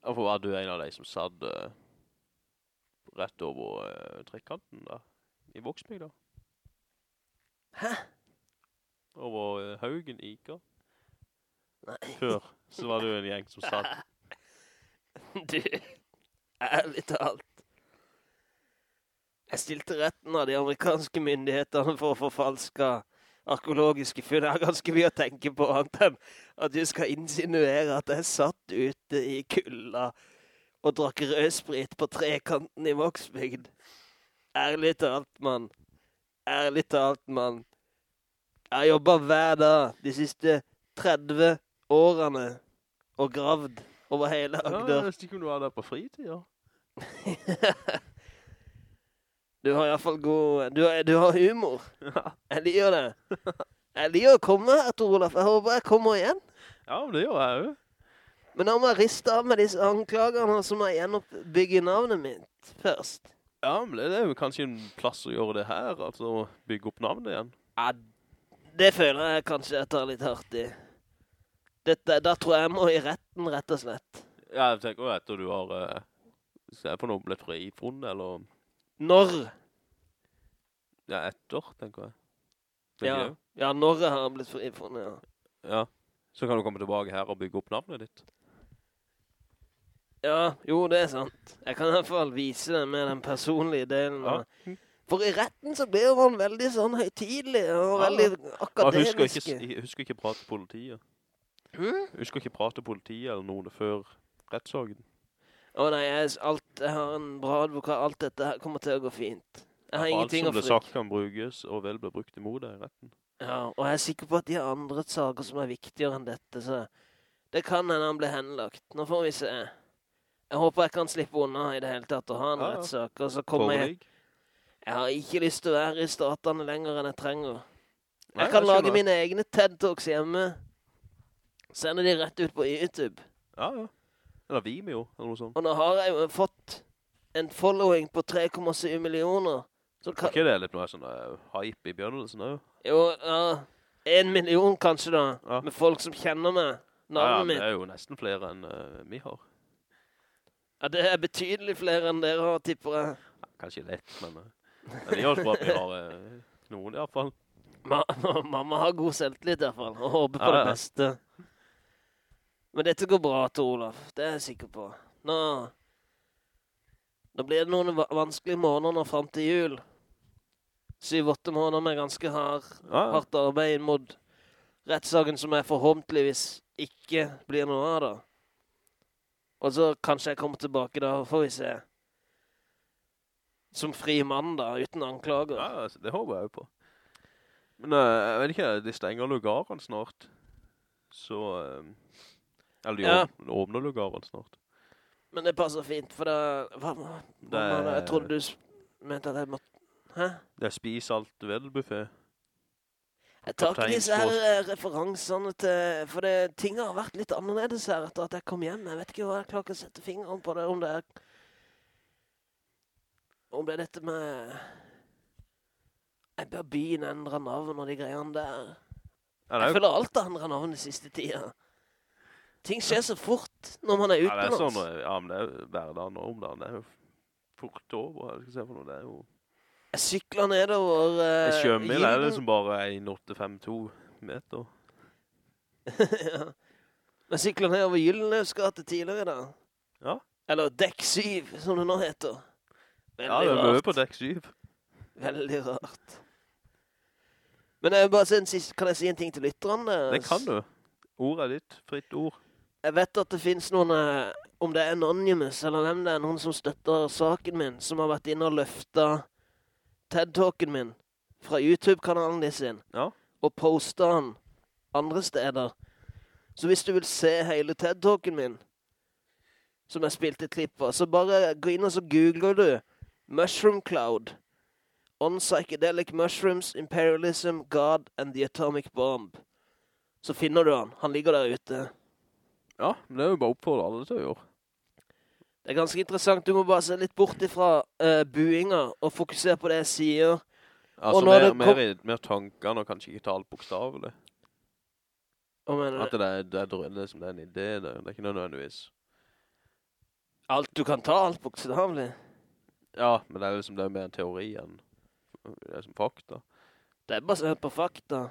Hvorfor var du en av de som satt uh, rett over uh, trekanten da? I Vågsbygda? Hæ? Over uh, Haugen Iker? Nei. Før så var du en gjeng som satt Du, ærlig talt. Jeg stilte retten av de amerikanske myndighetene for å forfalske arkeologiske funn. Jeg har ganske mye å tenke på, annet enn at du skal insinuere at jeg satt ute i kulda og drakk rødsprit på trekanten i Vågsbygd. Ærlig talt, mann. Ærlig talt, mann. Jeg har jobba hver dag de siste 30 årene og gravd over hele Ja, Agder. jeg visste ikke om du var der på fritid, ja. Du har iallfall god du, har- du har humor. Jeg liker det. Jeg liker å komme her, Tor Olaf. Jeg håper jeg kommer igjen. Ja, det gjør jeg jo. Men da må jeg riste av med disse anklagene, så må jeg gjenoppbygge navnet mitt først. Ja, men det er jo kanskje en plass å gjøre det her, altså bygge opp navnet igjen. Ja, Det føler jeg kanskje jeg tar litt hardt i. Dette, da tror jeg jeg må i retten, rett og slett. Ja, jeg tenker jo etter du har, eh, se på noe ble frifunnet, eller, Når? ja, etter, tenker jeg. Tenker Ja, jeg. ja når har har blitt frifunnet, ja. Ja. Så kan du komme tilbake her og bygge opp navnet ditt. Ja, jo, det er sant. Jeg kan i hvert fall vise det med den personlige delen. Ja. For i retten så blir han veldig sånn høytidlig og Ja, veldig ja. Husker akademisk. ikke, jeg husker ikke prate politiet. Hm? Jeg husker ikke prate politiet eller noe før rettssagen. Å nei, jeg, alt, jeg har en bra advokat. Alt dette her kommer til å gå fint. Jeg har Alt ingenting som å ble sagt kan brukes, og vel ble brukt imot deg i retten. Ja, og jeg er sikker på at de har andre saker som er viktigere enn dette, så det kan hende han blir henlagt. Nå får vi se. Jeg håper jeg kan slippe unna i det hele tatt og ha en Ja, ja. rettssak, og så kommer jeg... Jeg har ikke lyst til å være i statene lenger enn jeg trenger. Nei, Jeg kan jeg lage mine egne TED-talks hjemme. Sende de rett ut på YouTube. Ja, ja. Eller Vimeo, eller noe sånt. Og nå har jeg jo fått en following på 3,7 millioner. Så Er kan, ikke det litt noe sånn uh, hype i begynnelsen også? jo, ja, en million kanskje da, Ja. med folk som kjenner meg. navnet Ja, ja, det er jo nesten flere enn uh, vi har. Ja, det er betydelig flere enn dere har, tipper jeg. Kanskje litt, men uh, men det gjør oss bra at vi har uh, noen i hvert fall. Ma mamma har god selvtillit i hvert fall, og håper på Ja, det ja. beste. Men dette går bra, Tor Olav. Det er jeg sikker på. Nå, nå blir det noen vanskelige måneder frem til jul. Syv-åtte måneder med ganske hard, Ja, hardt arbeid inn mot rettssaken som jeg forhåpentligvis ikke blir noe av da. Og så kanskje jeg kommer tilbake da, får vi se. Som fri mann da, uten anklager. Ja, altså, det håper jeg jo på. Men eh, jeg vet ikke, de stenger lugaren snart. Så... eh, eller de Ja. åpner, åpner lugaren snart. Men det passer fint, for da... Hva, hva, Det hva? Jeg trodde du mente at jeg måtte... Hæ? Det er spis alt vel-buffet. Jeg tar ikke disse her eh, referansene til... For det, ting har vært litt annerledes her etter at jeg kom hjem. Jeg vet ikke hva jeg klarer å sette fingeren på det, om det er... Om det er dette med... Jeg bør byen endre navn og de greiene der. Det er Jeg føler alt har endret navn De siste tida. Ting skjer så fort når man er ja, det er sånn, eh, ja, men det er hverdagen og omdagen. Det er jo fort over, jeg skal se for noe. Det er jo... Jeg sykler nedover... Uh, sjømil er liksom bare 1,852 meter. ja. Jeg sykler nedover Gyllenløs gate tidligere da. Ja. Eller Dekk 7, som det nå heter. Veldig Ja, det er mye på dekk 7. Veldig rart. Men jeg bare kan jeg si en ting til lytterne? Det kan du. Ordet er ditt, fritt ord. Jeg vet at det finnes noen, eh, om det er Anonymous, eller hvem det er, noen som støtter saken min, som har vært inne og løftet TED-talken min fra YouTube-kanalen de sin, Ja. og postet den andre steder. Så hvis du vil se hele TED-talken min, som jeg spilte et klipp av, så bare gå inn og så googler du Mushroom Cloud. On Psychedelic Mushrooms, Imperialism, God and the Atomic Bomb. Så finner du han. Han ligger der ute. Ja, men det er jo bare å oppfordre alle til å gjøre. Det er ganske interessant. Du må bare se litt bort ifra uh, buinga og fokusere på det jeg sier. Altså, mer, kom- mer, mer tankene og kanskje ikke ta alt bokstavlig. At det er, det er, det som det er en idé, det, det er ikke nødvendigvis. Alt du kan ta, alt bokstavlig. Ja, men det er liksom det er mer en teori enn det er som fakta. Det er basert på fakta.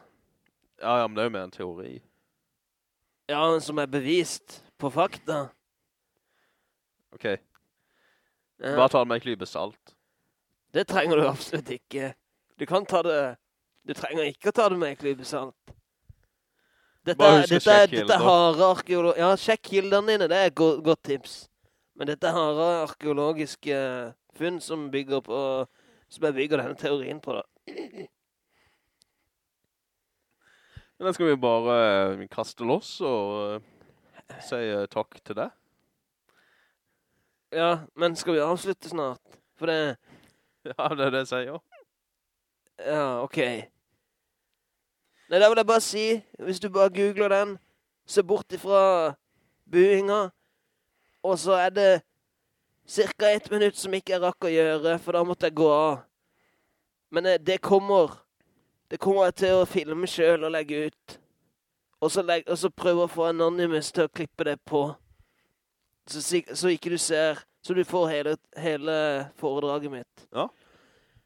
Ja, ja, men det er jo mer en teori. Ja, men som er bevist på fakta. Ok, bare ta det med en klype salt. Det trenger du absolutt ikke. Du kan ta det Du trenger ikke å ta det med en klype salt. Dette, Bare husk å dette, sjekke dette er harde. Ja, sjekk kildene dine. Det er et go godt tips. Men dette er harde arkeologiske funn som bygger på Som jeg bygger denne teorien på, da. Men da skal vi bare eh, kaste loss og eh, si eh, takk til deg. Ja, men skal vi avslutte snart? For det Ja, det er det jeg sier. Ja, OK. Nei, da vil jeg bare si, hvis du bare googler den, se bort ifra buinga, og så er det cirka ett minutt som ikke jeg rakk å gjøre, for da måtte jeg gå av. Men det kommer Det kommer jeg til å filme sjøl og legge ut. Og så, legge, og så prøve å få Anonymous til å klippe det på. Så, så ikke du ser Så du får hele, hele foredraget mitt. Ja.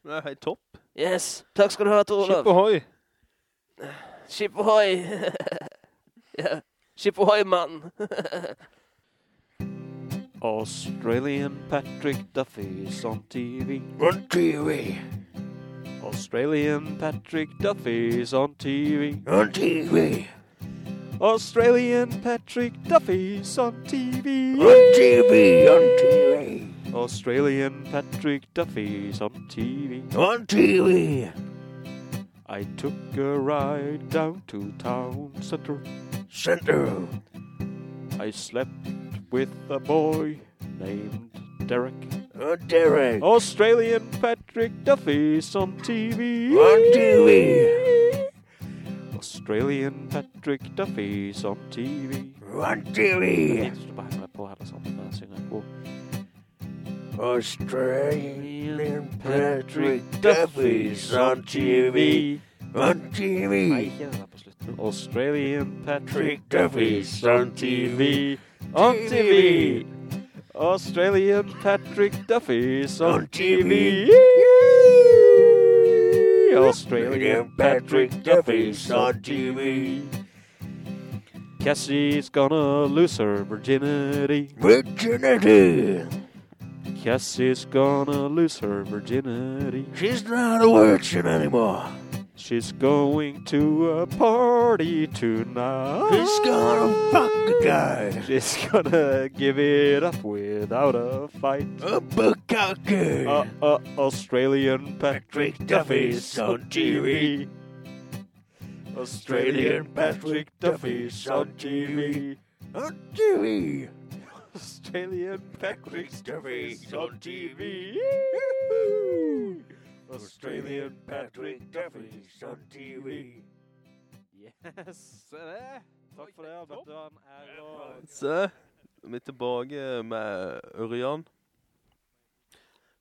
Det er helt topp. Yes. Takk skal du ha, Tor Skip Olav. ohoi! Skip ohoi. ja. Skip ohoi, mann. Australian Patrick Duffy's on TV. On TV. Australian Patrick Duffy's on TV. On TV. Australian Patrick Duffy's on TV. On TV. On TV. Australian Patrick Duffy's on TV. On TV. I took a ride down to town center. Center. I slept with a boy named Derek. On Derek. Australian Patrick Duffy's on TV. On TV. Australian Patrick Duffy's on TV. On TV. Jeg står bare med på hele sammen når jeg synger på. Australian Patrick Duffy's on TV. On Nei, TV. ikke den der på slutten. Australian Patrick Duffy's Duffy's on on TV. On TV. Australian Patrick Duffy's on On TV. TV. Australian Patrick Duffy's on TV. Cassie's gonna lose her virginity. Virginity. Cassie's gonna lose her virginity. She's not a virgin anymore. She's going to a party tonight. She's gonna fuck a guy. She's gonna give it up without a fight. A bukkake. Uh, uh, Australian Patrick Duffy's on TV. Australian Patrick Duffy's on TV. on TV. Australian Patrick Duffy's on TV. Australian Patrick Duffy's on TV. Yes, se det. Takk for det, Albert. Du er en ære Se, vi er tilbake med Ørjan.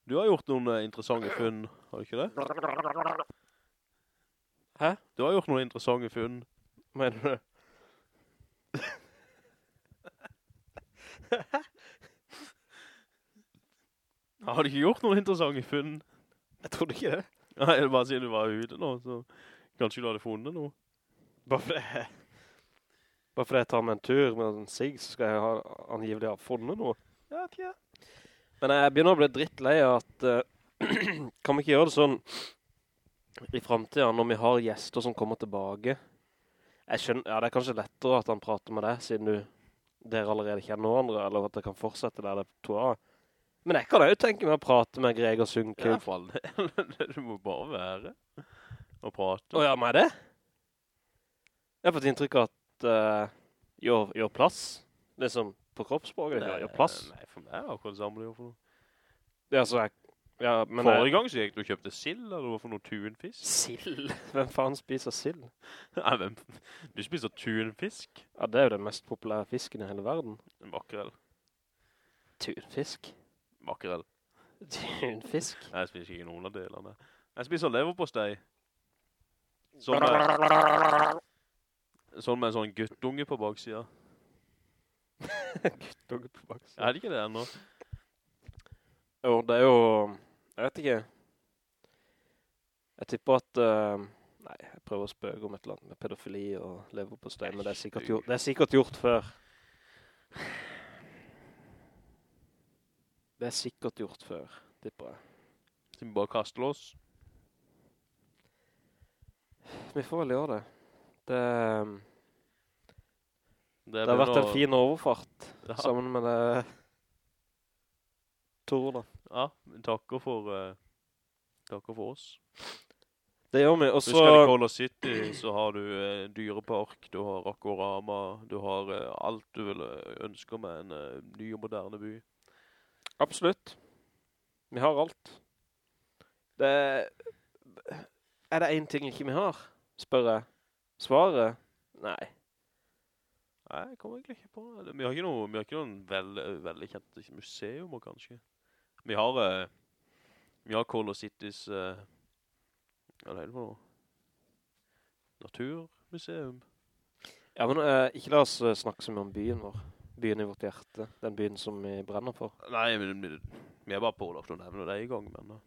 Du har gjort noen eh, interessante funn, har du ikke det? Hæ? Du har gjort noen interessante funn. Mener du? Har du ikke gjort noen interessante funn? Jeg trodde ikke det. Nei, er bare siden du var ute nå, så kanskje du hadde funnet noe. Bare fordi jeg, bare fordi jeg tar meg en tur med en sig, så skal jeg ha, angivelig ha funnet noe. Ja, tja. Men jeg begynner å bli drittlei av at uh, kan vi ikke gjøre det sånn i fremtiden når vi har gjester som kommer tilbake? Jeg skjønner, ja, det er kanskje lettere at han prater med deg siden du, dere allerede kjenner hverandre, eller at det kan fortsette der det to av. Men jeg kan jo tenke meg å prate med Greger Ja, Sundkub. for all del. Du må bare være og prate. Å ja, meg det? Jeg har fått inntrykk av at uh, gjør, gjør plass. Liksom på kroppsspråket. Gjør, gjør plass. Nei, for meg er det akkurat det samme du gjør for noe. Ja, så jeg, ja, men Forrige jeg, gang så gikk du og kjøpte sild, eller hva for noe tunfisk? sild. Hvem faen spiser sild? Nei, hvem? Du spiser tunfisk? Ja, det er jo den mest populære fisken i hele verden. Makrel. Tunfisk. Makrel. fisk. Nei, jeg spiser ikke noen av delene. Jeg spiser leverpostei. Sånn med, sånn med en sånn guttunge på baksida. Guttunge på baksida? Er det ikke det ennå? Jo, det er jo... Jeg vet ikke. Jeg tipper at... Uh, nei, jeg prøver å spøke om et eller annet med pedofili og leverpostei, men det er sikkert gjort, det er sikkert gjort før. Det er sikkert gjort før, tipper jeg. Så vi bare kaster oss. Vi får vel gjøre det. Det, Det, det har vært en fin overfart Ja. sammen med det Tor da. Ja, takker for, uh, takker for oss. Det gjør vi, og Husk at i Call of City så har du uh, dyrepark, du har Akorama, du har uh, alt du vil ønske med en ny og moderne by. Absolutt. Vi har alt. Det er det en ting ikke vi har? Spør jeg. Svaret? Nei. Nei, jeg kommer egentlig ikke på det. Vi har ikke, noe, vi har ikke noen veldig, veldig kjente museumer, kanskje. Vi har, uh, vi har Color Cities, uh, hva er det for noe? naturmuseum. Ja, men uh, ikke la oss snakke så mye om byen vår. Byen i vårt hjerte. Den byen som vi brenner for. Nei, men vi- vi er bare pålagt å nevne det i gang, men...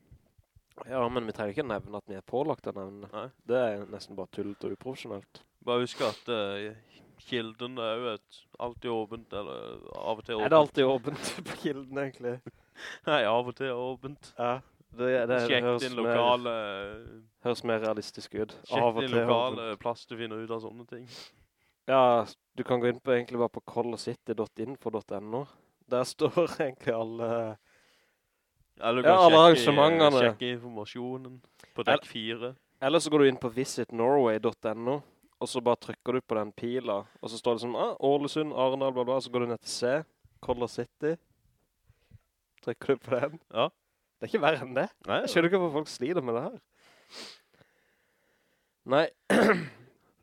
Ja, men vi trenger ikke nevne at vi er pålagt å nevne. Nei. Det er nesten bare tullet og uprofesjonelt. Bare husk at uh, kilden er jo et alltid åpent, eller av og til åpent. Er det alltid åpent på kilden, egentlig? Nei, av og til åpent. Ja. Det, det, Sjekk din mer- lokale... høres mer realistisk ut. Kjekt Sjekk din lokale plass du finner ut av sånne ting. Ja, du kan gå inn på egentlig bare på callcity.info.no. Der står egentlig alle... Ja, alle sjekke- arrangementene. Sjekke informasjonen på dekk 4. Eller så går du inn på visitnorway.no, og så bare trykker du på den pila, og så står det sånn, ah, Ålesund, Arendal, bla bla, så går du ned til C, Color City. Trykker du på den. Ja. Det er ikke verre enn det. Nei, Jeg skjønner ikke hvorfor folk sliter med det her. Nei,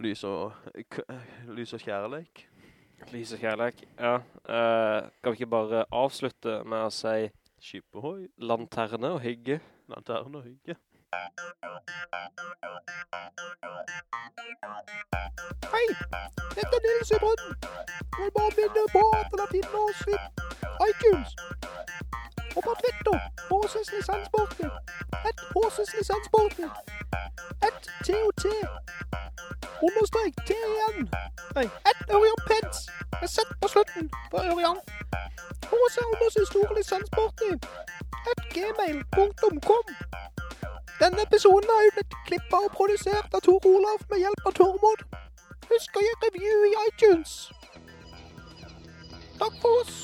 lys og, lys og kjærleik. lys og kjærlek. Ja, Uh, kan vi ikke bare avslutte med å si Skipperhøy, lanterne og hygge? lanterne og hygge. Hei, dette er Nils Brønnen. Jeg vil bare minne på at dere finner oss i iTunes. Og på Twitter, Håses Lisenssporten. Et Håses Lisenssporten. Et TOT. Understrek T igjen. Nei, et Ørjan Peds. Med Z på slutten på Ørjan. HC Anders' Store Lisenssporten. Et gmail.com. Denne episoden har jo blitt klippet og produsert av Tor Olav med hjelp av Tormod. Husk å gi review i iTunes. Takk for oss.